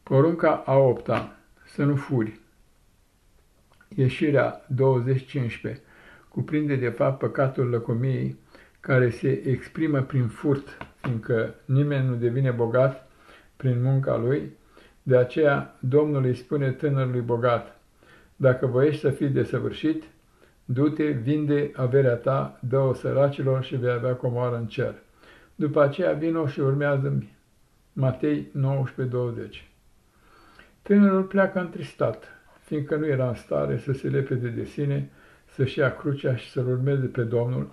Porunca a opta. Să nu furi. Ieșirea 2015 cuprinde de fapt păcatul lăcomiei care se exprimă prin furt, fiindcă nimeni nu devine bogat prin munca lui, de aceea Domnul îi spune tânărului bogat, dacă voiești să fii desăvârșit, du-te, vinde averea ta, dă-o săracilor și vei avea comoară în cer. După aceea vino și urmează-mi. Matei 19:20 Tânărul pleacă întristat, fiindcă nu era în stare să se lepede de sine, să-și ia crucea și să-L urmeze pe Domnul,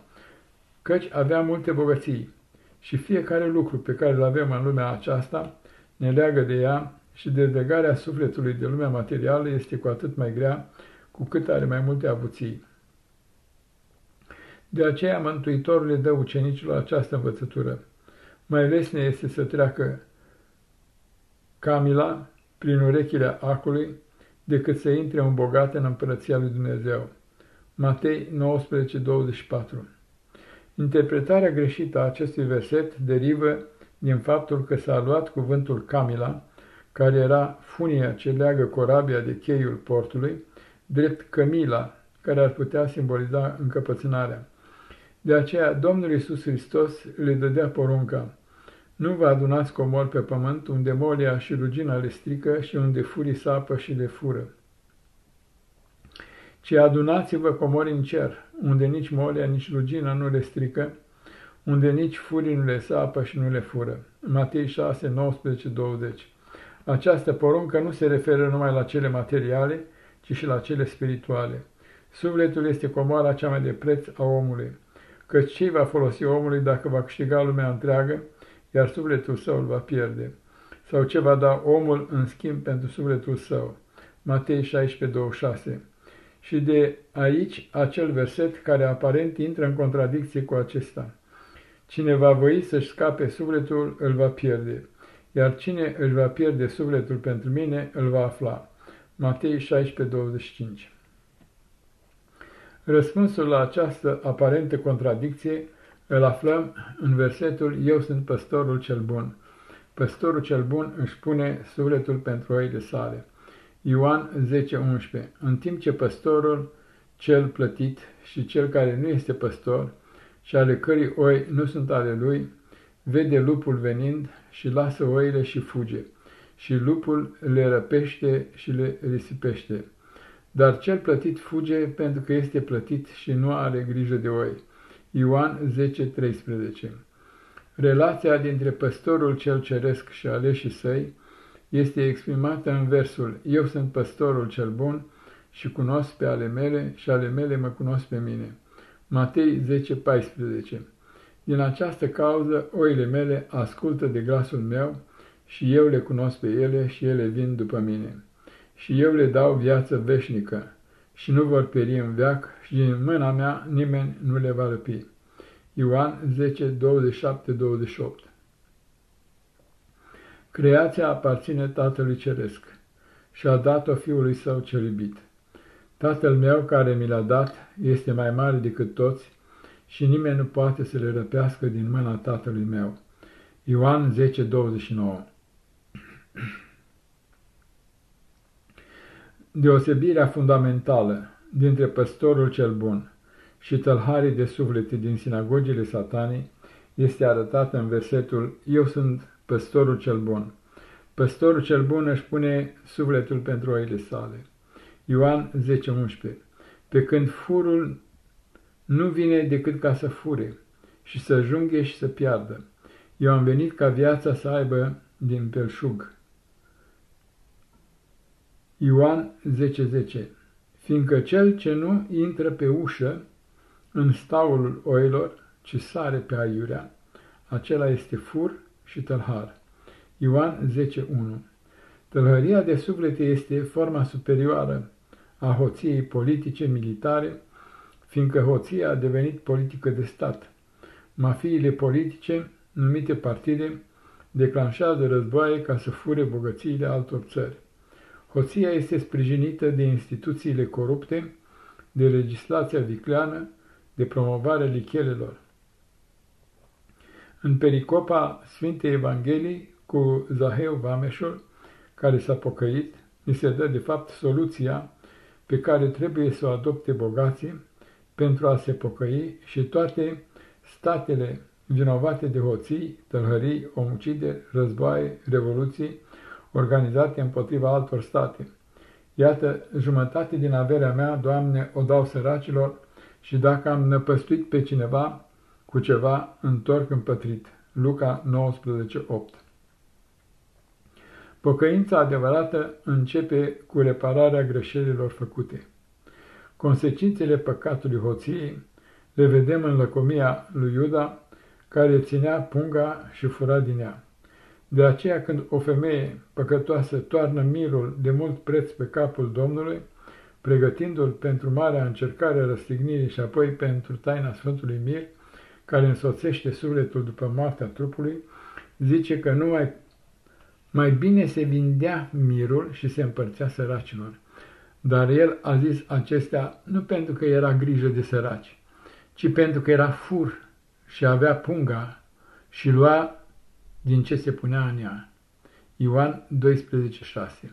căci avea multe bogății și fiecare lucru pe care îl avem în lumea aceasta ne leagă de ea și dezlegarea sufletului de lumea materială este cu atât mai grea cu cât are mai multe avuții. De aceea Mântuitorul le dă ucenicilor această învățătură. Mai lesne este să treacă Camila prin urechile acului decât să intre un bogat în împărăția lui Dumnezeu. Matei 19:24 Interpretarea greșită a acestui verset derivă din faptul că s-a luat cuvântul Camila, care era funia ce leagă corabia de cheiul portului, drept Camila, care ar putea simboliza încăpățânarea. De aceea Domnul Iisus Hristos le dădea porunca, nu vă adunați comori pe pământ unde molia și rugina le strică și unde furii sapă și le fură ci adunați-vă comori în cer, unde nici molia, nici rugina nu le strică, unde nici furii nu le sapă și nu le fură. Matei 6, 19, 20 Această poruncă nu se referă numai la cele materiale, ci și la cele spirituale. Sufletul este comoara cea mai de preț a omului, căci ce va folosi omului dacă va câștiga lumea întreagă, iar sufletul său îl va pierde? Sau ce va da omul în schimb pentru sufletul său? Matei 16, 26 și de aici acel verset care aparent intră în contradicție cu acesta. Cine va voi să-și scape sufletul, îl va pierde, iar cine își va pierde sufletul pentru mine, îl va afla. Matei 16:25 Răspunsul la această aparentă contradicție îl aflăm în versetul Eu sunt păstorul cel bun. Păstorul cel bun își pune sufletul pentru oile sale. Ioan 10:11 În timp ce păstorul cel plătit și cel care nu este păstor și ale cărui oi nu sunt ale lui, vede lupul venind și lasă oile și fuge, și lupul le răpește și le risipește. Dar cel plătit fuge pentru că este plătit și nu are grijă de oi. Ioan 10:13 Relația dintre păstorul cel ceresc și aleșii săi este exprimată în versul Eu sunt păstorul cel bun și cunosc pe ale mele și ale mele mă cunosc pe mine. Matei 10:14 Din această cauză oile mele ascultă de glasul meu și eu le cunosc pe ele și ele vin după mine. Și eu le dau viață veșnică și nu vor peri în veac și din mâna mea nimeni nu le va răpi. Ioan 10, 27, 28 Creația aparține Tatălui Ceresc și a dat-o Fiului Său cel iubit. Tatăl meu care mi l-a dat este mai mare decât toți și nimeni nu poate să le răpească din mâna Tatălui meu. Ioan 10:29 Deosebirea fundamentală dintre păstorul cel bun și tălharii de suflete din sinagogile satanii este arătată în versetul Eu sunt păstorul cel bun. Păstorul cel bun își pune sufletul pentru oile sale. Ioan 10:11 Pe când furul nu vine decât ca să fure și să junghe și să piardă. Eu am venit ca viața să aibă din pelșug Ioan 10.10 Fiindcă cel ce nu intră pe ușă în staulul oilor, ci sare pe aiurea, acela este fur și tălhar. Ioan 10.1 Tălhăria de suflete este forma superioară a hoției politice, militare, fiindcă hoția a devenit politică de stat. Mafiile politice, numite partide, declanșează războaie ca să fure bogățiile altor țări. Hoția este sprijinită de instituțiile corupte, de legislația vicleană, de promovarea lichelelor. În pericopa Sfintei Evangheliei cu Zaheu Vameșul, care s-a pocăit, ni se dă de fapt soluția pe care trebuie să o adopte bogații pentru a se pocăi și toate statele vinovate de hoții, tălhării, omucideri, războaie, revoluții, organizate împotriva altor state. Iată, jumătate din averea mea, Doamne, o dau săracilor și dacă am năpăstuit pe cineva cu ceva, întorc împătrit. Luca 19:8 Pocăința adevărată începe cu repararea greșelilor făcute. Consecințele păcatului hoției le vedem în lăcomia lui Iuda, care ținea punga și fura din ea. De aceea când o femeie păcătoasă toarnă mirul de mult preț pe capul Domnului, pregătindu-l pentru marea încercare a răstignirii și apoi pentru taina Sfântului Mir, care însoțește sufletul după moartea trupului, zice că numai mai bine se vindea mirul și se împărțea săracilor. Dar el a zis acestea nu pentru că era grijă de săraci, ci pentru că era fur și avea punga și lua din ce se punea în ea. Ioan 12,6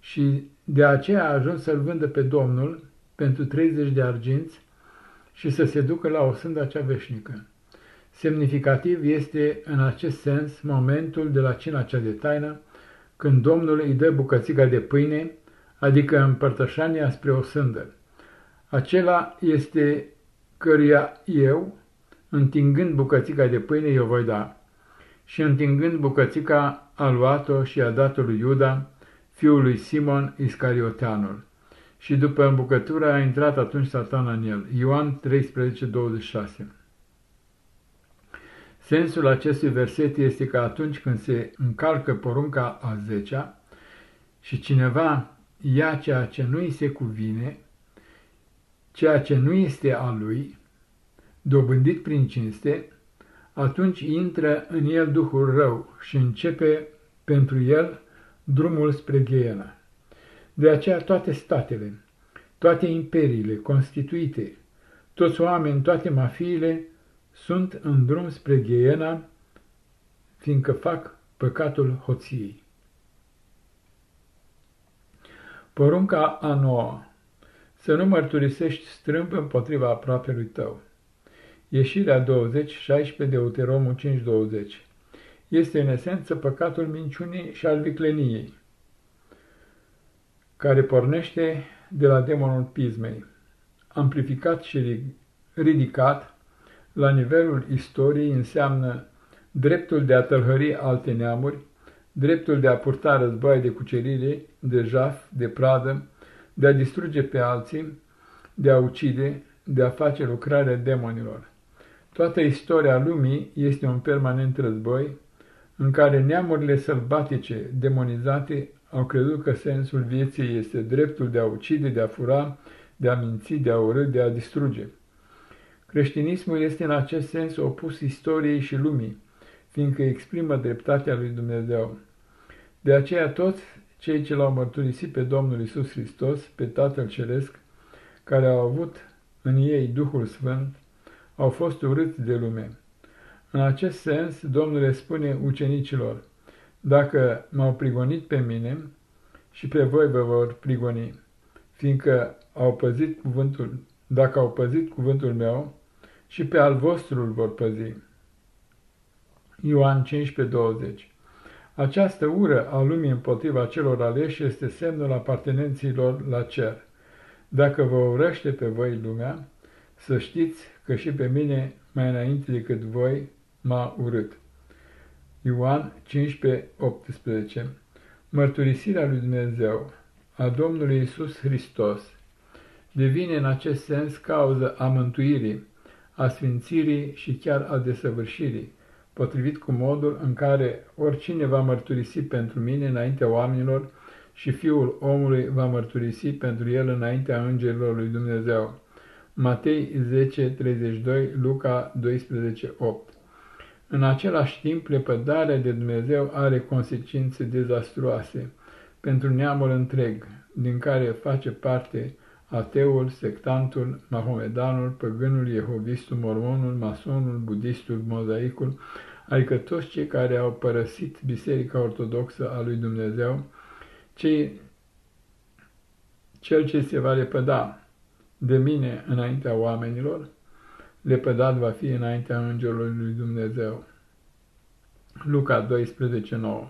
Și de aceea a ajuns să-l vândă pe Domnul pentru 30 de arginți și să se ducă la o sânda cea veșnică. Semnificativ este în acest sens momentul de la cina cea de taină, când Domnul îi dă bucățica de pâine, adică împărtășania spre o sândă. Acela este căruia eu, întingând bucățica de pâine, eu voi da. Și întingând bucățica, a luat-o și a dat-o lui Iuda, fiul lui Simon Iscarioteanul. Și după îmbucătură a intrat atunci satana în el. Ioan 13, 26 Sensul acestui verset este că atunci când se încalcă porunca a zecea și cineva ia ceea ce nu îi se cuvine, ceea ce nu este a lui, dobândit prin cinste, atunci intră în el Duhul rău și începe pentru el drumul spre Ghiena. De aceea toate statele, toate imperiile constituite, toți oameni, toate mafiile, sunt în drum spre Ghiena, fiindcă fac păcatul hoției. Porunca a noua. Să nu mărturisești strâmb împotriva aproapelui tău. Ieșirea 20, 16 Deuteromul 5, 20. Este în esență păcatul minciunii și al vicleniei, care pornește de la demonul pismei, amplificat și ridicat la nivelul istoriei înseamnă dreptul de a tălhări alte neamuri, dreptul de a purta război de cucerire, de jaf, de pradă, de a distruge pe alții, de a ucide, de a face lucrarea demonilor. Toată istoria lumii este un permanent război în care neamurile sălbatice, demonizate, au crezut că sensul vieții este dreptul de a ucide, de a fura, de a minți, de a urâ, de a distruge. Creștinismul este în acest sens opus istoriei și lumii, fiindcă exprimă dreptatea lui Dumnezeu. De aceea toți cei ce l-au mărturisit pe Domnul Isus Hristos, pe Tatăl Ceresc, care au avut în ei Duhul Sfânt, au fost urâți de lume. În acest sens, Domnul le spune ucenicilor, dacă m-au prigonit pe mine, și pe voi vă vor prigoni, fiindcă au păzit cuvântul, dacă au păzit cuvântul meu, și pe al vostru îl vor păzi. Ioan 15:20 Această ură a lumii împotriva celor aleși este semnul apartenenților la cer. Dacă vă urăște pe voi lumea, să știți că și pe mine mai înainte decât voi m-a urât. Ioan 15:18 Mărturisirea lui Dumnezeu a Domnului Isus Hristos devine în acest sens cauză a mântuirii, a sfințirii și chiar a desăvârșirii, potrivit cu modul în care oricine va mărturisi pentru mine înaintea oamenilor și Fiul omului va mărturisi pentru el înaintea îngerilor lui Dumnezeu. Matei 10, 32, Luca 12, 8 În același timp, lepădarea de Dumnezeu are consecințe dezastruoase pentru neamul întreg, din care face parte ateul, sectantul, mahomedanul, păgânul, jehovistul, mormonul, masonul, budistul, mozaicul, adică toți cei care au părăsit Biserica Ortodoxă a lui Dumnezeu, cei, cel ce se va lepăda de mine înaintea oamenilor, lepădat va fi înaintea îngerului lui Dumnezeu. Luca 12, 9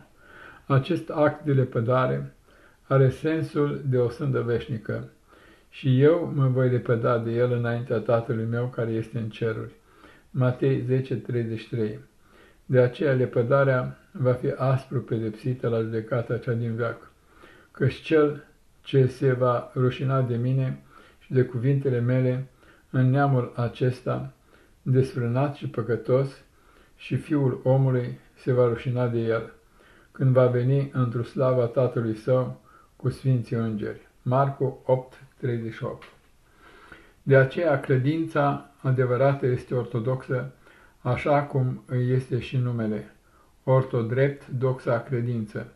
Acest act de lepădare are sensul de o sândă veșnică și eu mă voi lepăda de el înaintea Tatălui meu care este în ceruri. Matei 10, 33 De aceea lepădarea va fi aspru pedepsită la judecata cea din veac, căci cel ce se va rușina de mine și de cuvintele mele în neamul acesta, desfrânat și păcătos, și fiul omului se va rușina de el, când va veni într-o slava Tatălui Său cu Sfinții Îngeri. Marcu 8, 38 De aceea credința adevărată este ortodoxă, așa cum îi este și numele, ortodrept doxa credință.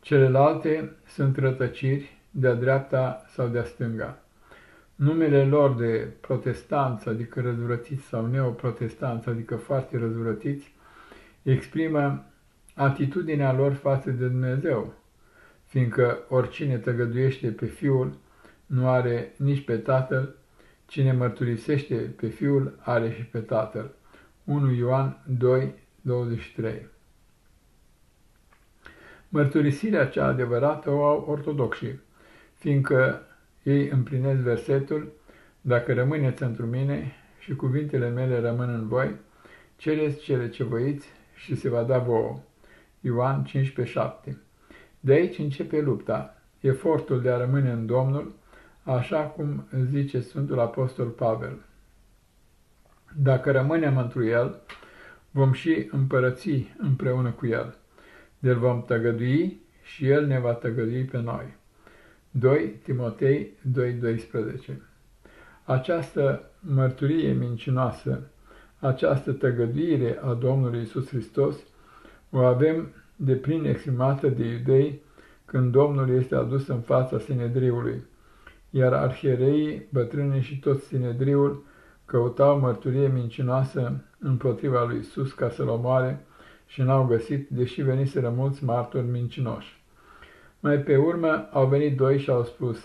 Celelalte sunt rătăciri de-a dreapta sau de-a stânga. Numele lor de protestanți, adică răzvrătiți, sau neoprotestanți, adică foarte răzvrătiți, exprimă atitudinea lor față de Dumnezeu, fiindcă oricine tăgăduiește pe Fiul nu are nici pe Tatăl, cine mărturisește pe Fiul are și pe Tatăl. 1 Ioan 2, 23 Mărturisirea cea adevărată o au ortodoxii, fiindcă ei împlinesc versetul, dacă rămâneți într mine și cuvintele mele rămân în voi, cereți cele ce voiți și se va da vouă. Ioan 15,7 De aici începe lupta, efortul de a rămâne în Domnul, așa cum zice Sfântul Apostol Pavel. Dacă rămânem într El, vom și împărăți împreună cu El. Del vom tăgădui și El ne va tăgădui pe noi. 2 Timotei 2.12 Această mărturie mincinoasă, această tăgăduire a Domnului Isus Hristos, o avem de plin exprimată de iudei când Domnul este adus în fața Sinedriului, iar arhiereii, bătrânii și tot Sinedriul căutau mărturie mincinoasă împotriva lui Isus ca să-l omoare și n-au găsit, deși veniseră mulți martori mincinoși. Mai pe urmă au venit doi și au spus,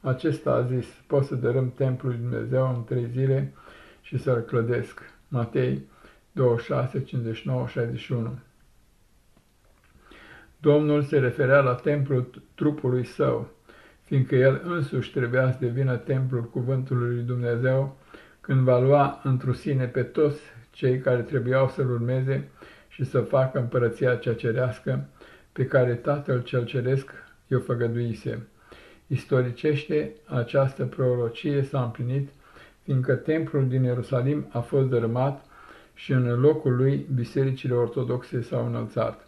acesta a zis, pot să dărâm templul lui Dumnezeu în trei zile și să-l clădesc. Matei 26, 59, 61 Domnul se referea la templul trupului său, fiindcă el însuși trebuia să devină templul cuvântului lui Dumnezeu, când va lua într sine pe toți cei care trebuiau să-l urmeze și să facă împărăția cea cerească, pe care Tatăl cel Ceresc i-o făgăduise. Istoricește, această prorocie s-a împlinit, fiindcă templul din Ierusalim a fost dărâmat și în locul lui bisericile ortodoxe s-au înălțat.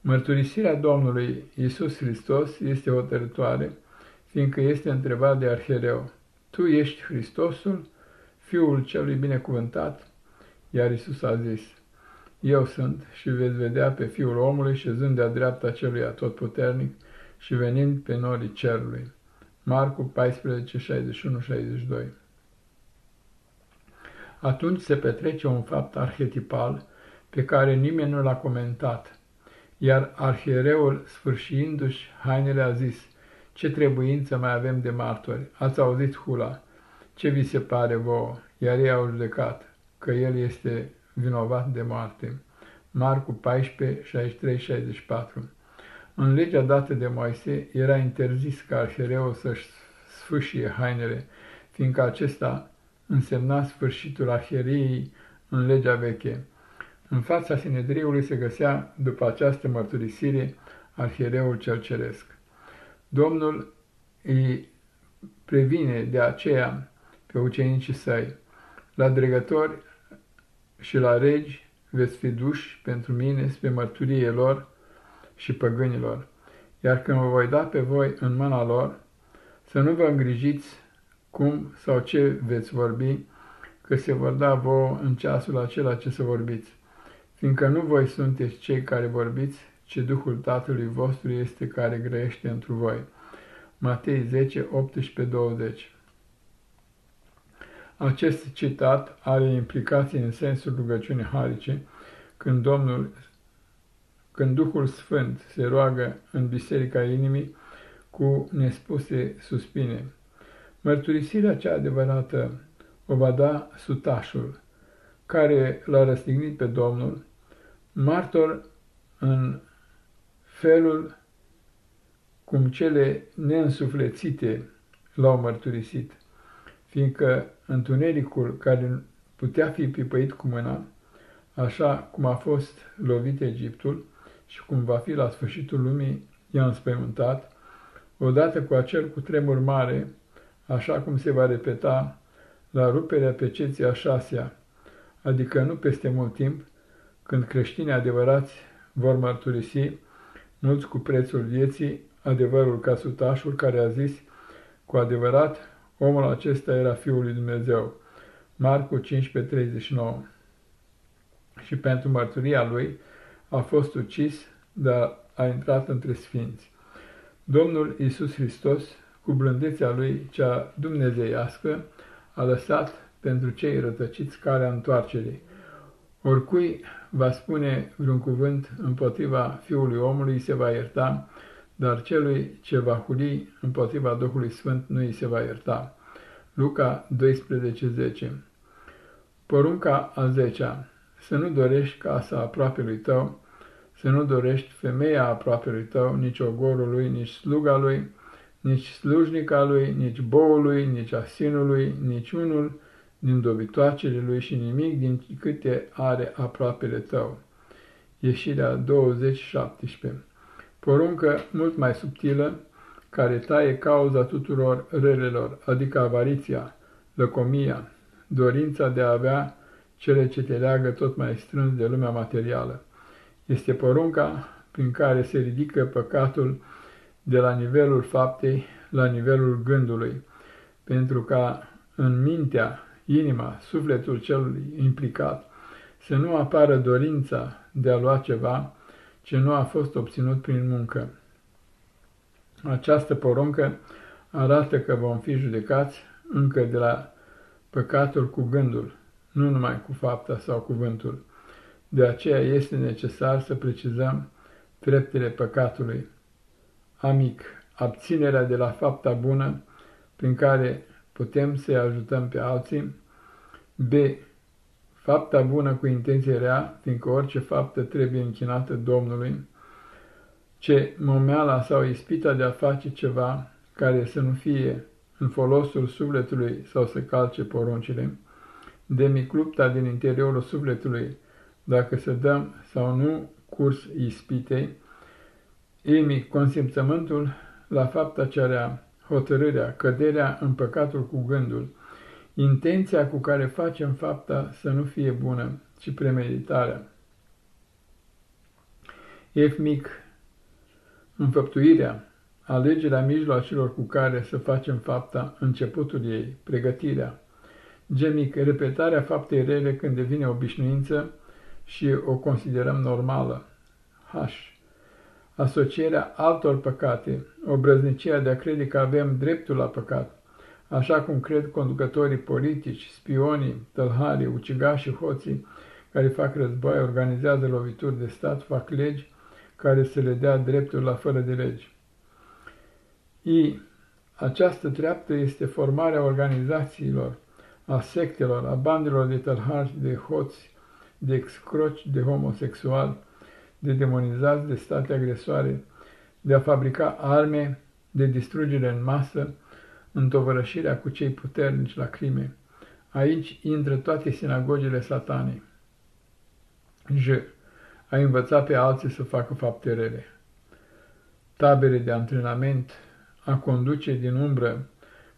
Mărturisirea Domnului Isus Hristos este hotărătoare, fiindcă este întrebat de arhereu, Tu ești Hristosul, Fiul celui binecuvântat? Iar Isus a zis, Eu sunt și veți vedea pe Fiul omului șezând de-a dreapta celui atotputernic și venind pe norii cerului. Marcu 14, 61-62 Atunci se petrece un fapt arhetipal pe care nimeni nu l-a comentat, iar arhiereul, sfârșiindu-și hainele, a zis, Ce trebuință mai avem de martori? Ați auzit hula? Ce vi se pare vouă? Iar ei au judecat că el este vinovat de moarte. Marcu 14, 63-64 În legea dată de Moise era interzis ca arhiereul să-și sfâșie hainele, fiindcă acesta însemna sfârșitul arhieriei în legea veche. În fața Sinedriului se găsea, după această mărturisire, arhiereul cel ceresc. Domnul îi previne de aceea pe ucenicii săi. La dregători și la regi veți fi duși pentru mine spre mărturie lor și păgânilor, iar când vă voi da pe voi în mâna lor, să nu vă îngrijiți cum sau ce veți vorbi, că se vor da vouă în ceasul acela ce să vorbiți, fiindcă nu voi sunteți cei care vorbiți, ci Duhul Tatălui vostru este care grăiește întru voi. Matei 10, 18, 20 Acest citat are implicații în sensul rugăciunii harice, când Domnul, când Duhul Sfânt se roagă în biserica inimii cu nespuse suspine. Mărturisirea cea adevărată o va da sutașul, care l-a răstignit pe Domnul, martor în felul cum cele neînsuflețite l-au mărturisit, fiindcă întunericul care putea fi pipăit cu mâna, așa cum a fost lovit Egiptul și cum va fi la sfârșitul lumii i-a înspăimântat, odată cu acel cutremur mare, așa cum se va repeta la ruperea pe ceții a șasea, adică nu peste mult timp, când creștinii adevărați vor mărturisi, mulți cu prețul vieții, adevărul ca sutașul care a zis, cu adevărat, omul acesta era Fiul lui Dumnezeu. Marcu 15:39 Și pentru mărturia lui a fost ucis, dar a intrat între sfinți. Domnul Isus Hristos, cu blândețea lui cea dumnezeiască, a lăsat pentru cei rătăciți calea întoarcerii. Oricui va spune vreun cuvânt împotriva Fiului omului se va ierta, dar celui ce va huli împotriva Duhului Sfânt nu îi se va ierta. Luca 12:10 Porunca a zecea Să nu dorești casa aproapelui tău, să nu dorești femeia aproapelui tău, nici ogorul lui, nici sluga lui, nici slujnica lui, nici boului, nici asinului, nici unul din dobitoacele lui și nimic din câte are aproapele tău. Ieșirea 20-17 Poruncă mult mai subtilă, care taie cauza tuturor relelor, adică avariția, lăcomia, dorința de a avea cele ce te leagă tot mai strâns de lumea materială. Este porunca prin care se ridică păcatul de la nivelul faptei la nivelul gândului, pentru ca în mintea, inima, sufletul celui implicat să nu apară dorința de a lua ceva ce nu a fost obținut prin muncă. Această poruncă arată că vom fi judecați încă de la păcatul cu gândul, nu numai cu fapta sau cuvântul. De aceea este necesar să precizăm treptele păcatului. Amic, abținerea de la fapta bună prin care putem să-i ajutăm pe alții. B. Fapta bună cu intenție rea, fiindcă orice faptă trebuie închinată Domnului. C. Momeala sau ispita de a face ceva care să nu fie în folosul sufletului sau să calce poruncile. D. Miclupta din interiorul sufletului, dacă să dăm sau nu curs ispitei. Emi, consimțământul la fapta ce rea, hotărârea, căderea în păcatul cu gândul, intenția cu care facem fapta să nu fie bună, ci premeditarea. F mic, înfăptuirea, alegerea mijloacelor cu care să facem fapta, începutul ei, pregătirea. G mic, repetarea faptei rele când devine obișnuință și o considerăm normală. H asocierea altor păcate, obrăznicia de a crede că avem dreptul la păcat, așa cum cred conducătorii politici, spionii, tălharii, ucigașii, hoții, care fac război, organizează lovituri de stat, fac legi care să le dea dreptul la fără de legi. I. Această treaptă este formarea organizațiilor, a sectelor, a bandelor de tălhari, de hoți, de excroci, de homosexuali, de demonizați de state agresoare, de a fabrica arme de distrugere în masă, întovărășirea cu cei puternici la crime. Aici intră toate sinagogile satanei. J. A învăța pe alții să facă fapte rele. Tabere de antrenament, a conduce din umbră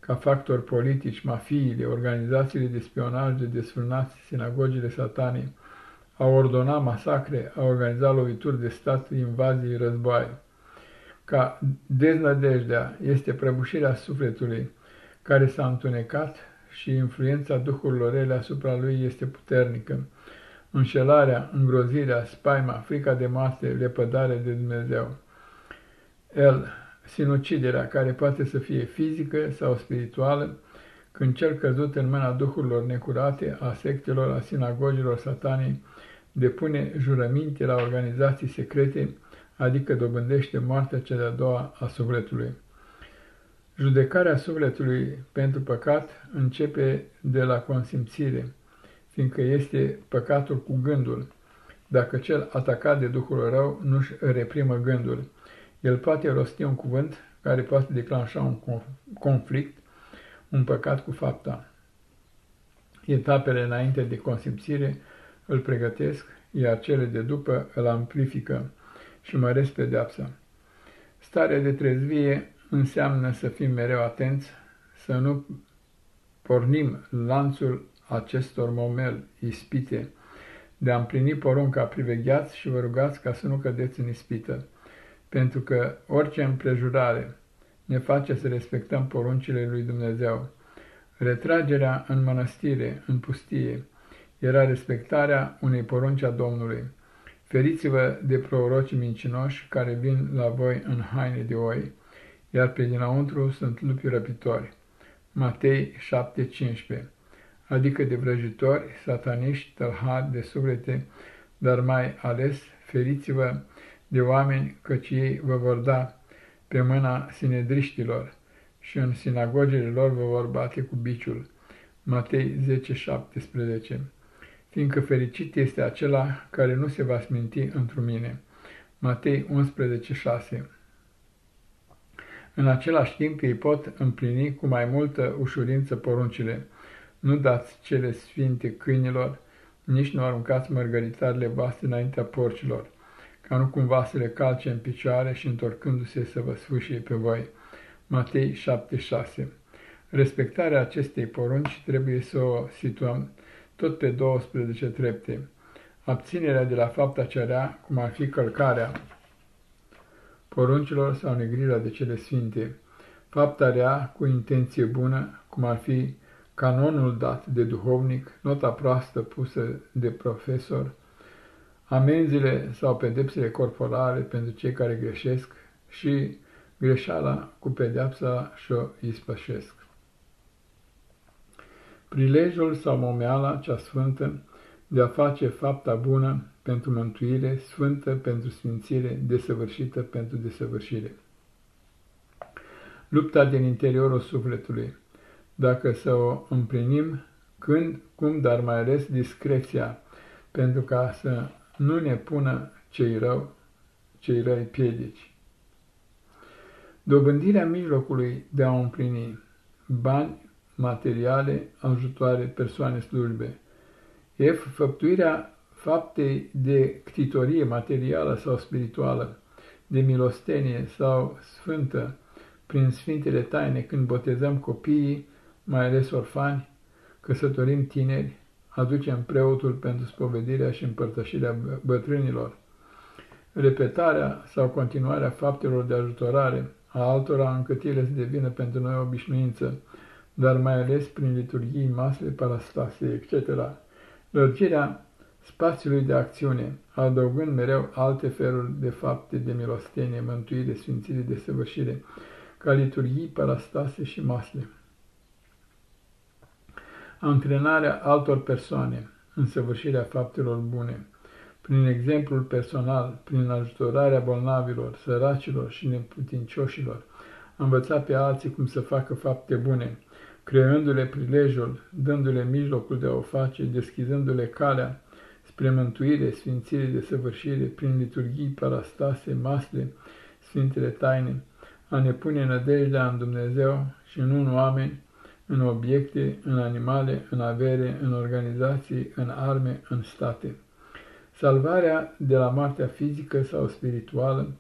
ca factori politici, mafiile, organizațiile de spionaj de desfrânați, sinagogile satanii, a ordona masacre, a organiza lovituri de stat, invazii, războaie. Ca deznădejdea este prăbușirea sufletului care s-a întunecat și influența duhurilor rele asupra lui este puternică. Înșelarea, îngrozirea, spaima, frica de moarte, lepădare de Dumnezeu. El, sinuciderea, care poate să fie fizică sau spirituală, când cel căzut în mâna duhurilor necurate, a sectelor, a sinagogilor satanii, depune jurăminte la organizații secrete, adică dobândește moartea cea de-a doua a sufletului. Judecarea sufletului pentru păcat începe de la consimțire, fiindcă este păcatul cu gândul. Dacă cel atacat de Duhul rău nu-și reprimă gândul, el poate rosti un cuvânt care poate declanșa un conflict, un păcat cu fapta. Etapele înainte de consimțire îl pregătesc, iar cele de după îl amplifică și măresc pedeapsa. Starea de trezvie înseamnă să fim mereu atenți, să nu pornim lanțul acestor momel ispite, de a împlini porunca privegheați și vă rugați ca să nu cădeți în ispită, pentru că orice împrejurare ne face să respectăm poruncile lui Dumnezeu. Retragerea în mănăstire, în pustie, era respectarea unei porunci a Domnului. Feriți-vă de prorocii mincinoși care vin la voi în haine de oi, iar pe dinăuntru sunt lupi răpitori. Matei 7:15 adică de vrăjitori, sataniști, tălhari de suflete, dar mai ales feriți-vă de oameni, căci ei vă vor da pe mâna sinedriștilor și în sinagogele lor vă vor bate cu biciul. Matei 10:17 Fiindcă fericit este acela care nu se va sminti într mine. Matei 11:6 în același timp ei pot împlini cu mai multă ușurință poruncile. Nu dați cele sfinte câinilor, nici nu aruncați mărgăritarele voastre înaintea porcilor, ca nu cumva să le calce în picioare și întorcându-se să vă sfâșie pe voi. Matei 7:6 Respectarea acestei porunci trebuie să o situăm tot pe 12 trepte. Abținerea de la fapta cerea, cum ar fi călcarea, poruncilor sau negrirea de cele sfinte, fapta rea cu intenție bună, cum ar fi canonul dat de duhovnic, nota proastă pusă de profesor, amenziile sau pedepsele corporale pentru cei care greșesc și greșeala cu pedepsa și-o ispășesc. Prilejul sau momeala cea sfântă de a face fapta bună pentru mântuire, sfântă pentru sfințire, desăvârșită pentru desăvârșire. Lupta din interiorul sufletului, dacă să o împlinim, când, cum, dar mai ales discreția, pentru ca să nu ne pună cei rău, cei răi piedici. Dobândirea mijlocului de a împlini bani, materiale, ajutoare, persoane slujbe, F. Făptuirea faptei de ctitorie materială sau spirituală, de milostenie sau sfântă, prin sfintele taine când botezăm copiii, mai ales orfani, căsătorim tineri, aducem preotul pentru spovedirea și împărtășirea bătrânilor. Repetarea sau continuarea faptelor de ajutorare a altora încât ele să devină pentru noi obișnuință, dar mai ales prin liturghii, masle, parastase, etc lărgirea spațiului de acțiune, adăugând mereu alte feluri de fapte de milostenie, mântuire, sfințire, desăvârșire, ca liturghii, parastase și masle. Antrenarea altor persoane, însăvârșirea faptelor bune, prin exemplul personal, prin ajutorarea bolnavilor, săracilor și neputincioșilor, a învățat pe alții cum să facă fapte bune, creându-le prilejul, dându-le mijlocul de a o face, deschizându-le calea spre mântuire, sfințire, de săvârșire, prin liturghii, parastase, masle, sfintele taine, a ne pune nădejdea în Dumnezeu și nu în oameni, în obiecte, în animale, în avere, în organizații, în arme, în state. Salvarea de la moartea fizică sau spirituală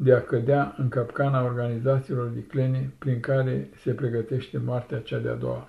de a cădea în capcana organizațiilor viclene prin care se pregătește moartea cea de-a doua.